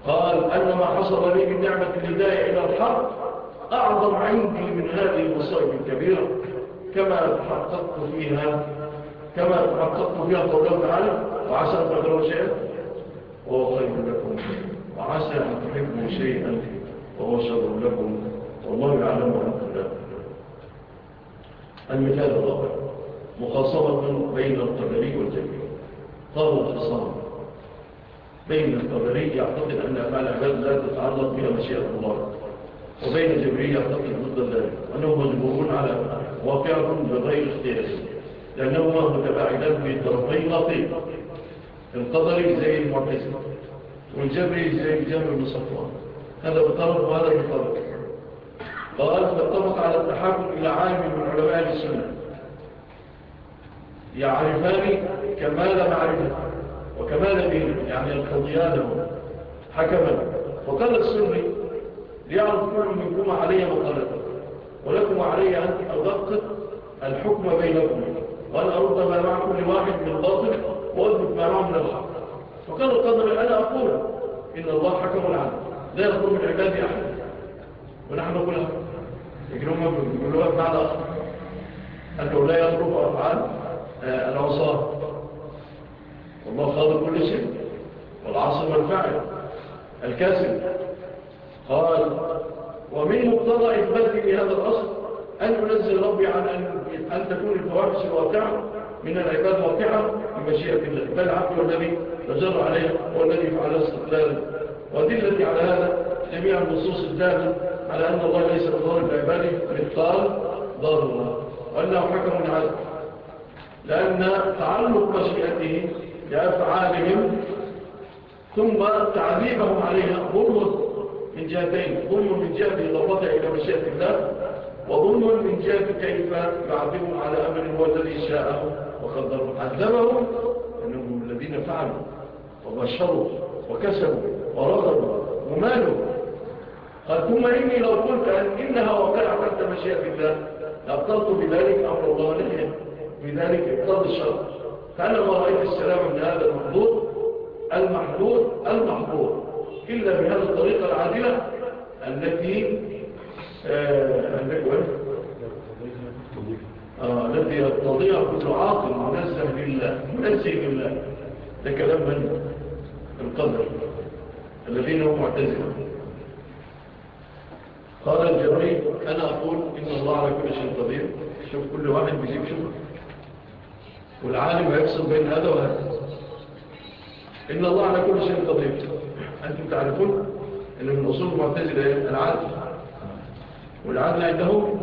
قال أن ما حصل لي من نعمة الهداية إلى الحق أعظم عندي من هذه المصائب الكبيرة. كما تحققت فيها كما تحققت فيها قوله تعالى وعسى أن تقرأوا شيئا. وهو خير لكم. وعسى أن تحبوا شيئا وهو شر لكم. والله يعلم وأنتم لا المثال الرابع مخاصمة بين القدري والجبري طار الخصام بين القدري يعتقد أن أفعال العباد لا تتعلق بها مشيئة الله وبين الجبري يعتقد ضد ذلك أنهم مجبورون على واقعهم بغير اختيار لأنهما متباعدان في طرفين نقيق القدري زي المعتزل والجبري زي الجبر المصفوان هذا بطرف وهذا بطرف. قال فاتفق على التحاكم إلى عالم من علماء السنة. يعرفان كمال معرفة وكمال دين يعني القضيانه حكما. وقال السني ليعرف كل منكم علي مقالته ولكم علي أن أدقق الحكم بينكم. وأن أرد ما مع كل واحد من باطل وأدبك ما معه من الحق. وقال القدر أنا أقول إن الله حكم العالم لا يقول من عبادي أحد. ونحن نقولها لكن هم يقولوها بمعنى أخر أنه لا يخلق أفعال. العصار والله خالق كل شيء والعاصم الفاعل الكاسب قال ومن مقتضى إثبات هذا الأصل أن ينزل ربي عن أن, تكون الفواحش الواقعة من العباد واقعة بمشيئة الله. بل عبد الذي تجر عليه هو الذي فعل استقلالا. ودلتي على هذا جميع النصوص الدالة على أن الله ليس بضار مثقال ضار الله وأنه حكم عدل لأن تعلق مشيئته بأفعالهم ثم تعذيبهم عليها. ظلم من جهتين ظلم من جهة إضافتها إلى مشيئة الله وظلم من جهة كيف يعذبهم على أمر هو الذي شاءه وقدرهم عذبهم أنهم الذين فعلوا وبشروا وكسبوا ورغبوا ومالوا. قال ثم إني لو قلت أن إنها وقع تحت مشيئة الله لأبطلت بذلك أمر الله لهم بذلك إبطال الشر. فأنا ما رأيت السلام من هذا المحظور المحظور المحظور. إلا بهذه الطريقة العادلة التي آه، آه، التي يرتضيها كل عاقل منزه لله منزه لله ده كلام من؟ القدر الذين هم معتزلون. قال الجبري أنا أقول إن الله على كل شيء قدير. شوف كل واحد بيجيب شوف والعالم يفصل بين هذا وهذا. إن الله على كل شيء قدير. أنتم تعرفون أن من أصول المعتزلة العادل والعدل عندهم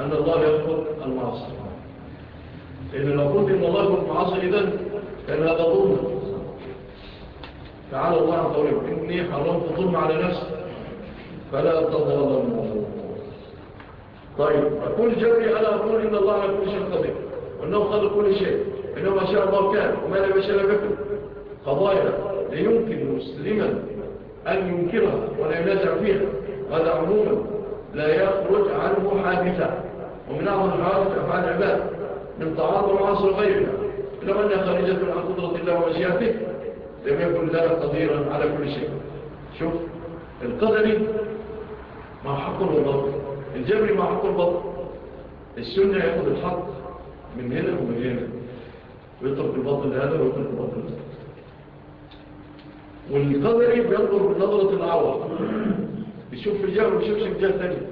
أن الله يغفر المعاصي. لأن لو قلت إن الله يغفر المعاصي إذن كان هذا ظلم. تعالى الله عن قوله إني حرمت ظلم على نفسي. فلا تظلموا. طيب أقول جبري أنا أقول إن الله على كل شيء قدير. وأنه خلق كل شيء. إنه ما شاء الله كان وما لا يشاء بكم قضايا لا يمكن مسلما أن ينكرها ولا ينازع فيها. هذا عموما لا يخرج عنه حادثة. ومن أعظم الحوادث أفعال العباد من طعام ومعاصر غيرها. لو أنها خارجة عن قدرة الله ومشيئته لم يكن الله قديرا على كل شيء. شوف القدري مع حق الوضع. الجبري مع حق البطن. السنة يأخذ الحق من هنا ومن هنا. ويترك البطن لهذا ويترك البطن لهذا. والقدري بينظر بنظرة العوض. بيشوف في الجبر بيشوفش في جهة ثانية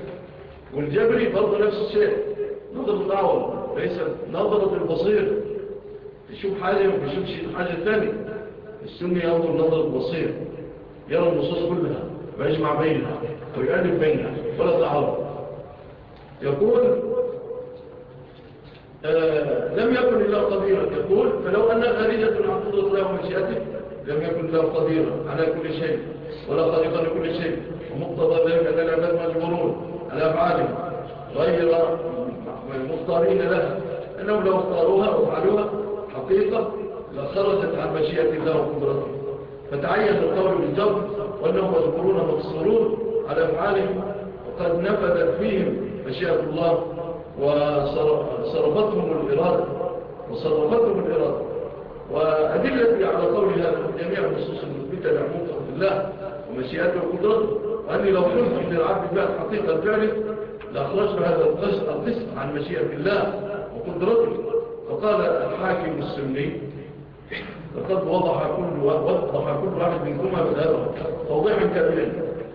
والجبري برضه نفس الشيء. نظرة العوض ليس نظرة البصير. يشوف حاجة وبيشوفش حاجة ثانية السني ينظر نظرة البصير. يرى النصوص كلها ويجمع بينها ويؤلف بينها. ولا تعارض. يقول آه لم يكن الله قديرا يقول فلو أن خارجة عن الله ومشيئته لم يكن الله قديرا على كل شيء ولا خالقا لكل شيء ومقتضى ذلك أن العباد مجبورون على أفعالهم غير مختارين لها أنهم لو اختاروها وفعلوها حقيقة لخرجت عن مشيئة الله وقدرته. فتعين القول بالجبر وأنهم مجبورون مقصورون على أفعالهم وقد نفذت فيهم مشيئة الله وصرفتهم الإرادة وصرفتهم الإرادة. وأدلتي على قول هذا جميع النصوص المثبتة لعموم الله ومشيئته وقدرته. وأني لو قلت إن العبد بقى حقيقة الفعل لأخرجت هذا القسم عن مشيئة الله وقدرته. فقال الحاكم السني لقد وضح كل وضح كل واحد منكما بالهذا توضيحا كاملا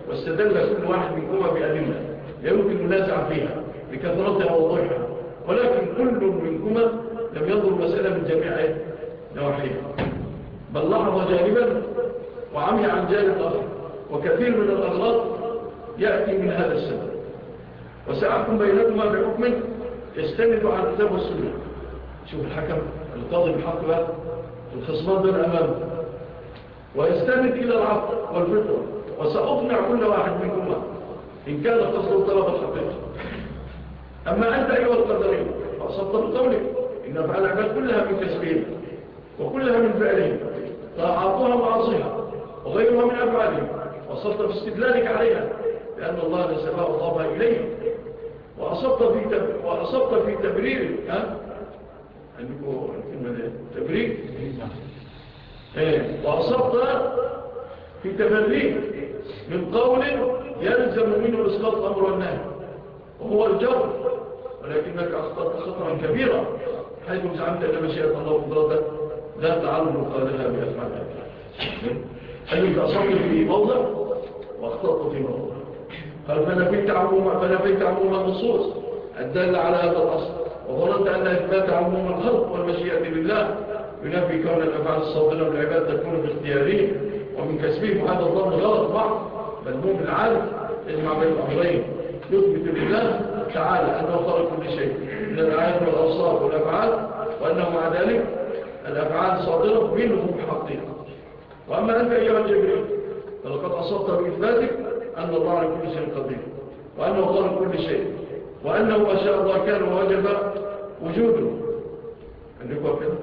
واستدل كل واحد منكما بأدلة لا يمكن المنازع فيها. لكثرتها ووضوحها. ولكن كل منكما لم ينظر المسألة من جميع نواحيها. بل لاحظ جانبا وعمي عن جانب آخر. وكثير من الأغلاط يأتي من هذا السبب. وسأحكم بينهما بحكم يستند على الكتاب والسنة شوف الحكم القاضي بالحق بقى الخصمان دول أمامه ويستند إلى العقل والفطرة. وسأقنع كل واحد منكما إن كان قصد طلب الحقيقة أما أنت أيها القدرين فأصبت بقولك إن أفعال العباد كلها من كسبهم وكلها من فعلهم طاعاتها معاصيها وغيرها من أفعالهم وأصبت في استدلالك عليها لأن الله نسبها وضابها إليه وأصبت في, تب... في تبرير ها؟ عندكم الكلمة تبرير؟ إيه. وأصبت في تبرير من قول يلزم منه إسقاط الأمر والنهي. وهو الجبر ولكنك أخطأت خطرا كبيرا حيث زعمت أن مشيئة الله وقدرتك لا تعلم قالها بأفعالها أنت أصبت في موضع؟ وأخطأت في موضع. قال فنفيت عموما فنفيت عموما النصوص الدالة على هذا الأصل. وظننت أن إثبات عموم الخلق والمشيئة لله ينفي كون الأفعال الصادرة من العباد تكون باختيارهم ومن كسبهم. هذا الظن غلط بعض بل مو بالعالم يجمع بين الأمرين. يثبت لله تعالى أنه خلق كل شيء. من الآيات والأوصاف والأفعال وأنه مع ذلك الأفعال صادرة منه حقيقة. وأما أنت أيها الجبريل فلقد أصبت بإثباتك أن الله على كل شيء قدير وأنه خلق كل شيء وأنه ما شاء الله كان ووجب وجوده. عندك كده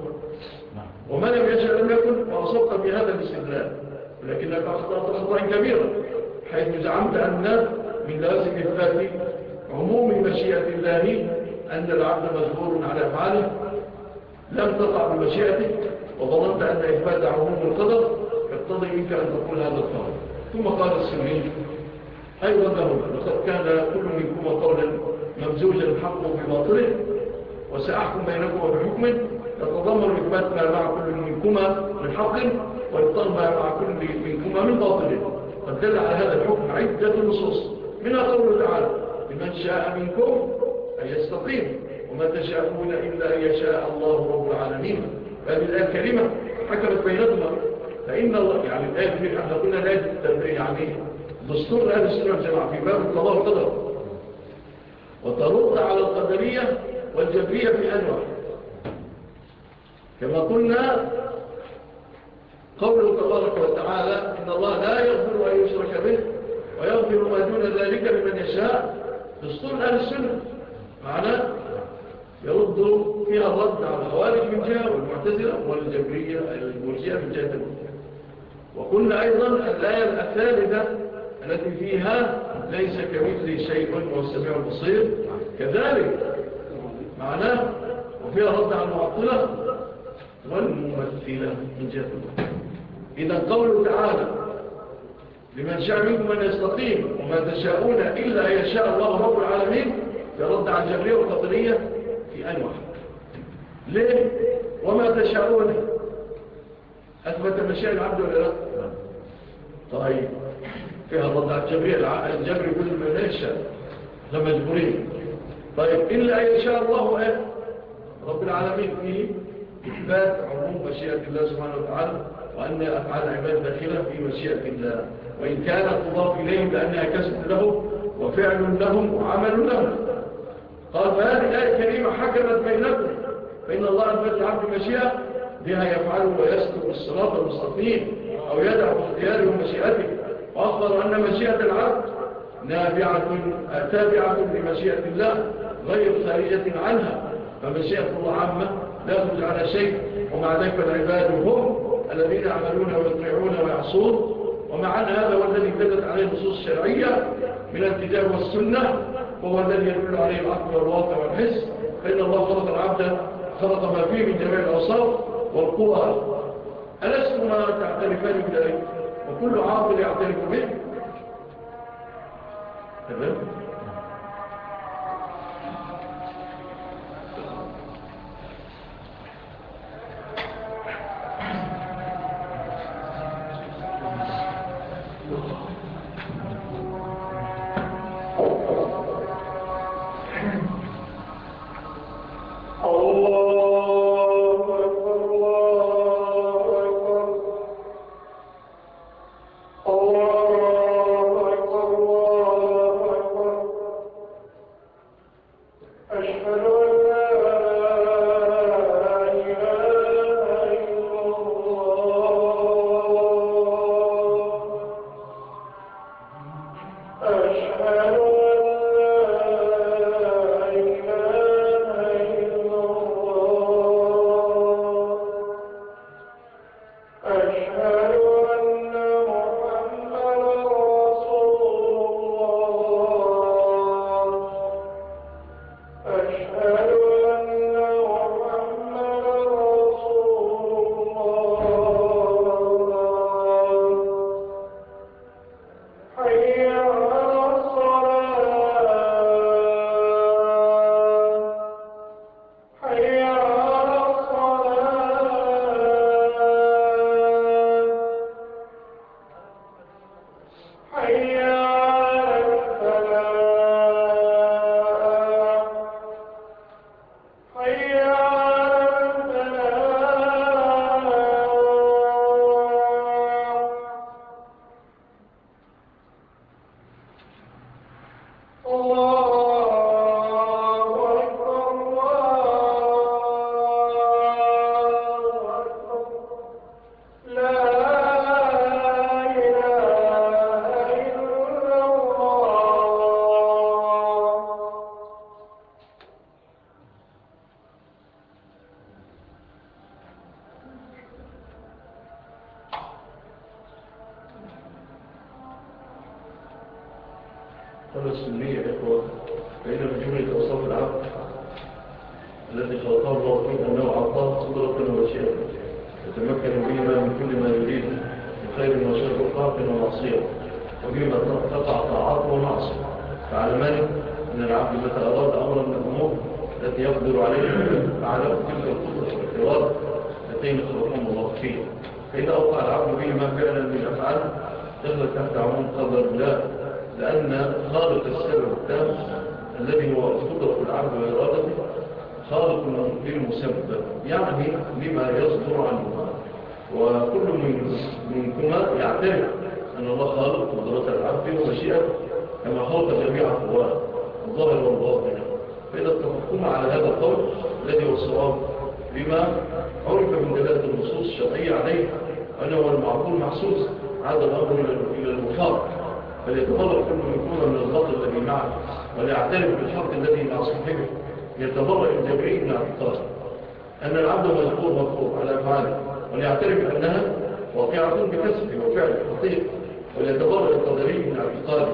وما لم يشاء لم يكن وأصبت بهذا الاستدلال ولكنك أخطأت خطأ كبيرا حيث زعمت أن من لازم إثبات عموم مشيئة الله أن العبد مجبور على أفعاله. لم تقع بمشيئته وظننت أن إثبات عموم القدر يقتضي منك أن تقول هذا القول. ثم قال السنين أيضا له لقد كان كل منكم قولا ممزوجا الحق بباطله وسأحكم بينكم بحكم يتضمن إثبات ما مع كل منكما من حق ويبطل ما مع كل منكما من باطل قد دل على هذا الحكم عدة نصوص. منها قوله تعالى لمن شاء منكم أن يستقيم وما تشاءون إلا أن يشاء الله رب العالمين. هذه الآية الكريمة حكمت بينهما. فإن الله يعني الآية إحنا قلنا لا يعني دستور هذه السنة الجماعة في باب القضاء والقدر. وترد على القدرية والجبرية في أنواع. كما قلنا قوله تبارك وتعالى إن الله لا يغفر أن يشرك به ويغفر ما دون ذلك لمن يشاء. دستور أهل السنة. معناه يرد فيها الرد على الخوارج من جهة والمعتزلة والجبرية المرجية من جهة وقلنا أيضا الآية الثالثة التي فيها ليس كمثل شيء والسميع البصير. كذلك معناه وفيها رد على المعطلة والممثلة من جهة إذا قوله تعالى لمن شاء منكم من يستقيم وما تشاءون إلا أن يشاء الله رب العالمين يرد على الجبرية والقطرية في أنواع ليه؟ وما تشاءون. أثبت مشاء العبد ولا لا؟ طيب. فيها الرد على الجبرية الجبري يقول ما يشاء لمجبورين طيب. إلا أن يشاء الله أه رب العالمين. فيه إثبات عموم مشيئة الله سبحانه وتعالى وأن أفعال العباد داخلة في مشيئة الله. وإن كانت تضاف إليهم لأنها كسب له وفعل لهم وعمل لهم. قال فهذه الآية الكريمة حكمت بينكم فإن الله أثبت العبد مشيئة بها يفعل ويسلك الصراط المستقيم أو يدع باختياره ومشيئته. وأخبر أن مشيئة العبد نابعة تابعة لمشيئة الله غير خارجة عنها. فمشيئة الله عامة لا ترجع على شيء. ومع ذلك العباد هم الذين يعملون ويطيعون ويعصون. أن هذا هو الذي دلت عليه النصوص الشرعية من الكتاب والسنة وهو الذي يدل عليه العقل والواقع والحس. فإن الله خلق العبد خلق ما فيه من جميع الأوصاف والقوى. ألستما تعترفان بذلك؟ وكل عاقل يعترف به. تمام؟ أن الله خالق قدرة العبد ومشيئة كما خلق جميع أقواه الظاهر والباطن. فإذا اتفقنا على هذا القول الذي هو الصواب بما عرف من دلالة النصوص الشرعية عليه أنه المعقول محسوس عاد الأمر إلى المفارق فليتبرع كل منكما من الباطل الذي معه وليعترف بالحق الذي مع صاحبه يتبرع الجبري من اعتقاد أن العبد مذكور مذكور على أفعاله وليعترف أنها واقعة بكسبه وفعل حقيق وليتبرع القدري من اعتقاده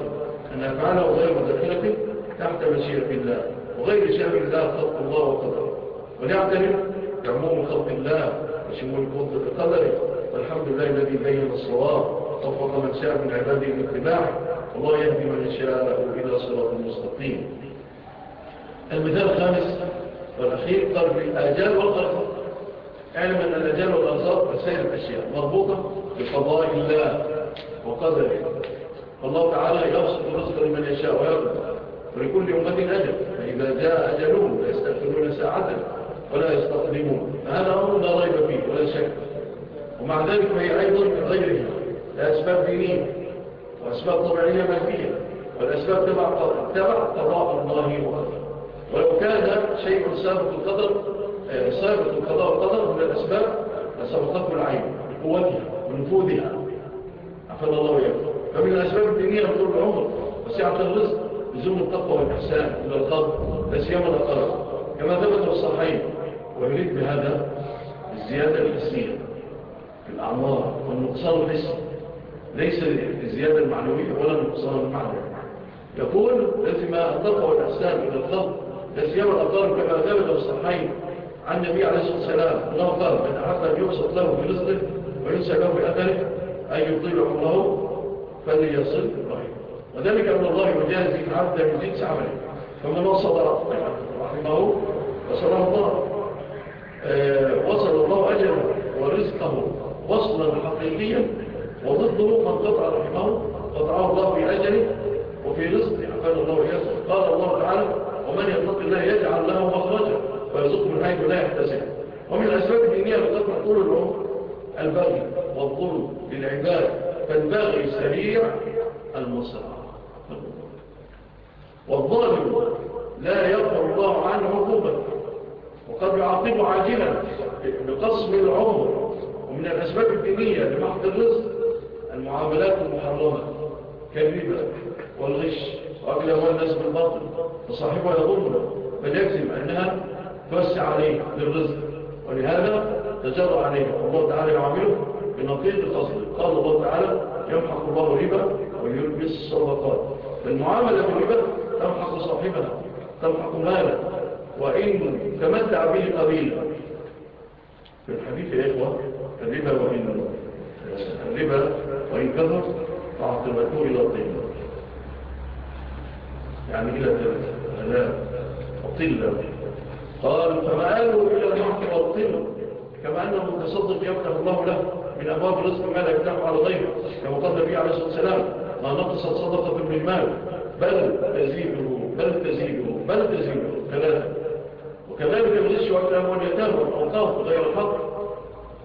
أن أفعاله غير مدخلة تحت مشيئة الله وغير شامل الله خلق الله وقدره. وليعترف بعموم خلق الله وشمول قدرة والحمد لله الذي بين الصواب وفق من شاء من عباده الاتباع والله يهدي من يشاء إلى صراط المستقيم المثال الخامس والأخير قال بالآجال والغرزة اعلم أن الأجال والغرزات وسائل الأشياء مربوطة بقضاء الله. وقدره فالله تعالى يبسط الرزق لمن يشاء ويقدر ولكل أمة أجل. فإذا جاء أجلهم لا يستأخرون ساعة ولا يستقدمون. فهذا أمر لا ريب فيه ولا شك. ومع ذلك فهي أيضا غيرها لأسباب دينية وأسباب طبيعية مادية والأسباب تبع قضاء الله وقدره. ولو كان شيء سابق القدر سابق القضاء والقدر من الأسباب لسبقته العين بقوتها ونفوذها عفل الله ويكفر فمن الأسباب الدينية طول العمر وسعة الرزق لزوم التقوى والإحسان إلى القلب لا سيما الأقرب كما ثبت في الصحيح ويريد بهذا الزيادة الحسية في الأعمار والنقصان الحسي. ليس الزيادة المعنوية ولا النقصان المعنوي. يقول لازم التقوى والإحسان إلى القلب لا سيما الأقرب كما ثبت في الصحيح عن النبي عليه الصلاة والسلام أنه قال من أحب أن يبسط له في رزقه وينسى له بأثره أن يطيل عمره فليصل رحمه. وذلك أن الله يجازي العبد من جنس عمله فمن وصل رحمه وصله الله. آه وصل الله أجله ورزقه وصلا حقيقيا وضده من قطع رحمه قطعه الله في أجله وفي رزقه. عفان الله يسر قال الله تعالى ومن يتق الله يجعل له مخرجا ويرزقه من حيث لا يحتسب. ومن الأسباب الدينية التي طول العمر البغي والظلم للعباد. فالبغي البيع المصرع والظالم لا يغفر الله عنه عقوبة وقد يعاقبه عاجلا بقسم العمر ومن الأسباب الدينية لمحض الرزق المعاملات المحرمة كالربا والغش. وأكل أموال الناس بالباطل. فصاحبها يظن بل يجزم أنها توسع عليه للرزق. ولهذا تجرى عليه. والله تعالى يعامله بنقيض القصد قال الله تعالى يمحق الله ربا ويلبس الصدقات. فالمعاملة بالربا تمحق صاحبها تمحق مالا وإن تمتع به قليلا في الحديث يا إخوة الربا وإن الربا وإن كثر فعقبته إلى الطين يعني إلى ثلاثة وطلة قال فمآله إلى المحق والطين كما أنه المتصدق يفتح الله له. من أبواب الرزق ما لا يفتح على غيره كما قال النبي عليه الصلاة والسلام ما نقصت صدقة من المال بل تزيده بل تزيده بل تزيده. ثلاثة وكذلك الغش وأكل أموال يتام والأوقاف غير حق.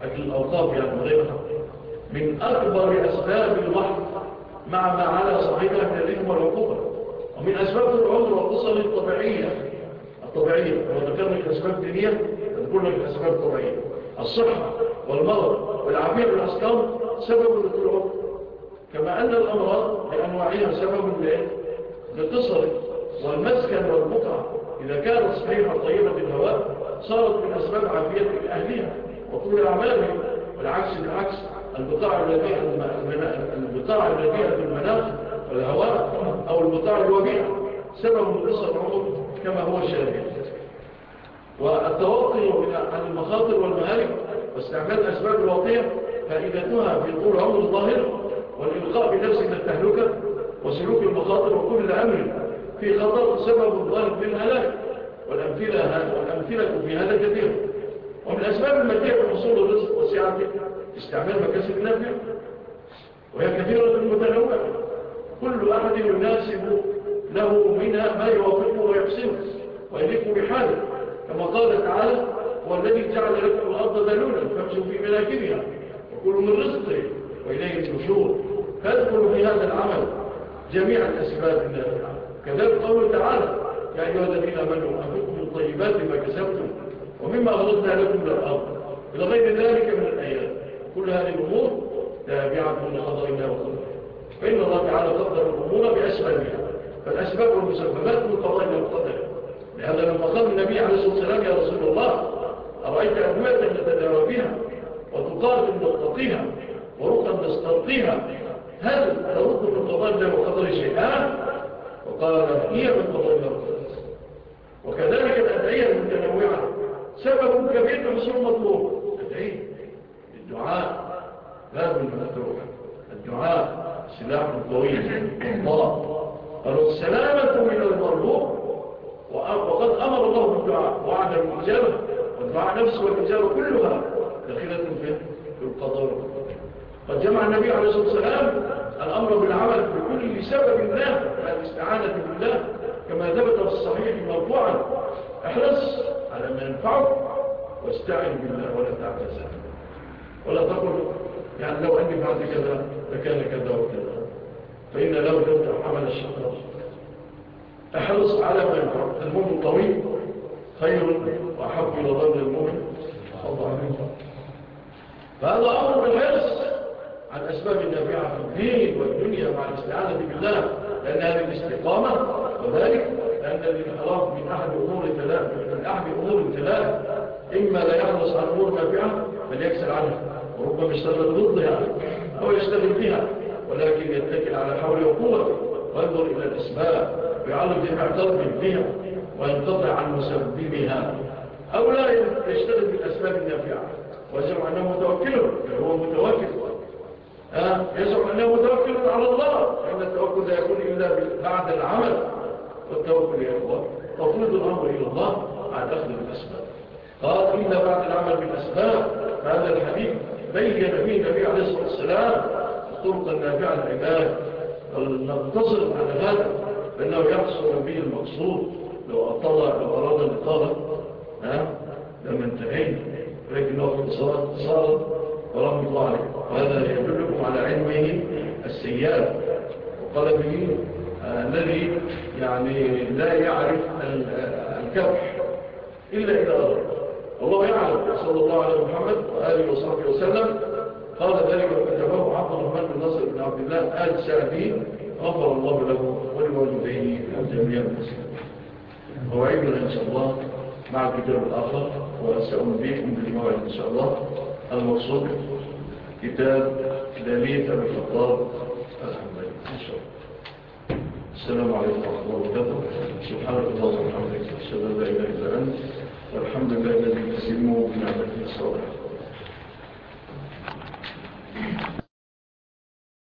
أكل الأوقاف يعني غير حق. من أكبر أسباب المحق مع ما على صحيحة من الإثم والعقوبة ومن أسباب العمر والقصر الطبيعية. الطبيعية. وذكرنا الأسباب الدينية نذكرنا الأسباب الطبيعية. الصحة. والمرض والعافية بالأسكام سبب للعمر كما أن الأمراض بأنواعها سبب لقصر والمسكن والبقعة. إذا كانت صحيحة طيبة الهواء صارت من أسباب عافية أهلها وطول أعمالهم. والعكس بالعكس البقاع الذي البقاع الذي المناخ والهواء أو البقاع الوبيع سبب من قصر العمر كما هو الشاهد. والتوقي عن المخاطر والمهالك واستعمال الأسباب الواقية فإذاتها في طول عمر الظاهر والإلقاء بنفس من التهلكة وسلوك المخاطر وكل أمر في خطر سبب ظاهر في الهلاك والأمثلة, والأمثلة في هذا كثير ومن أسباب المتيع حصول الرزق وسعته استعمال مكاسب نافع وهي كثيرة متنوعة كل أحد يناسب له منها ما يوافقه ويحسنه ويليق بحاله كما قال تعالى هو الذي جعل لكم الأرض دلولا فامشوا في ملاكبها وكلوا من رزقه وإليه النشور فادخلوا في هذا العمل جميع الأسباب النافعة كذلك قوله تعالى يا أيها الذين أمنوا أنفقوا من طيبات ما كسبتم ومما أغضنا لكم من الأرض إلى غير ذلك من الآيات كل هذه الأمور تابعة لقضاء الله وقدره فإن الله تعالى قدر الأمور بأسبابها. فالأسباب والمسببات من قضاء الله وقدره لهذا لما قال النبي عليه الصلاة والسلام يا رسول الله أرأيت أدوية نتداوى بها وتقاتل نقطيها ورقا نسترقيها هل ترد من قضاء الله وقدر شيئان وقال هي من قضاء الله وكذلك الأدعية المتنوعة. سبب كبير حصول مطلوب الأدعية الدعاء باب المفتوح الدعاء. سلاح طويل الله قالوا السلامة من المرهوب وقد أمر الله بالدعاء. وعد الإجابة والدعاء نفسه والإجابة كلها داخلة في القضاء. قد جمع النبي عليه الصلاة والسلام الأمر بالعمل بكل سبب نافع الاستعانة بالله كما ثبت في الصحيح مرفوعا احرص على ما ينفعك واستعن بالله ولا تعتز ولا تقل يعني لو أني فعلت كذا لكان كذا وكذا. فإن لو تبدأ عمل الشيطان احرص على ما ينفعك. المؤمن طويل خير وأحب إلى ظن المؤمن. الله عنه فهذا أمر بالحرص عن أسباب النافعة في الدين والدنيا مع الاستعانة بالله لأن هذه الاستقامة وذلك لأن الانحراف من أحد أمور ثلاث من أحد أمور ثلاث إما لا يحرص عن أمور نافعة بل يكسر عنها وربما يشتغل ضدها أو يشتغل بها ولكن يتكل على حول وقوة وينظر إلى الأسباب ويعلم جميع قلبه بها. وينقطع عن مسببها أو لا يشتغل بالأسباب النافعة. ويزعم أنه متوكل هو متوكل. يزعم أنه متوكل على الله. فإن التوكل لا يكون إلا بعد العمل. والتوكل يا أخوة تفوض الأمر إلى الله بعد أخذ الأسباب. قال إلا بعد العمل بالأسباب فهذا الحديث بين فيه النبي عليه الصلاة والسلام الطرق النافعة للعباد ونقتصر على هذا فإنه يحصل به المقصود. لو أطلع لو أراد الإطالة لما انتهينا ولكن وقت صارت صارت ورحمة الله عليه. وهذا يدلكم على علمه السيد الحيات وقلمه آه، الذي يعني لا يعرف ال- الكبح إلا إذا أرى الله يعلم. صلى الله عليه محمد وآله وصحبه وسلم. قال ذلك وكتبه عبد الرحمن بن ناصر بن عبد الله آل سعدي. غفر الله له ولوالديه وجميع المسلمين موعدنا إن شاء الله مع الكتاب الآخر وسأنبيكم بالموعد إن شاء الله. الموصول كتاب إسلامية أبي الخطاب الحمد إن شاء الله. السلام عليكم ورحمة الله وبركاته. سبحانك الله وبحمدك أشهد أن لا إله إلا أنت والحمد لله الذي تسلمه بنعمته الصالحة.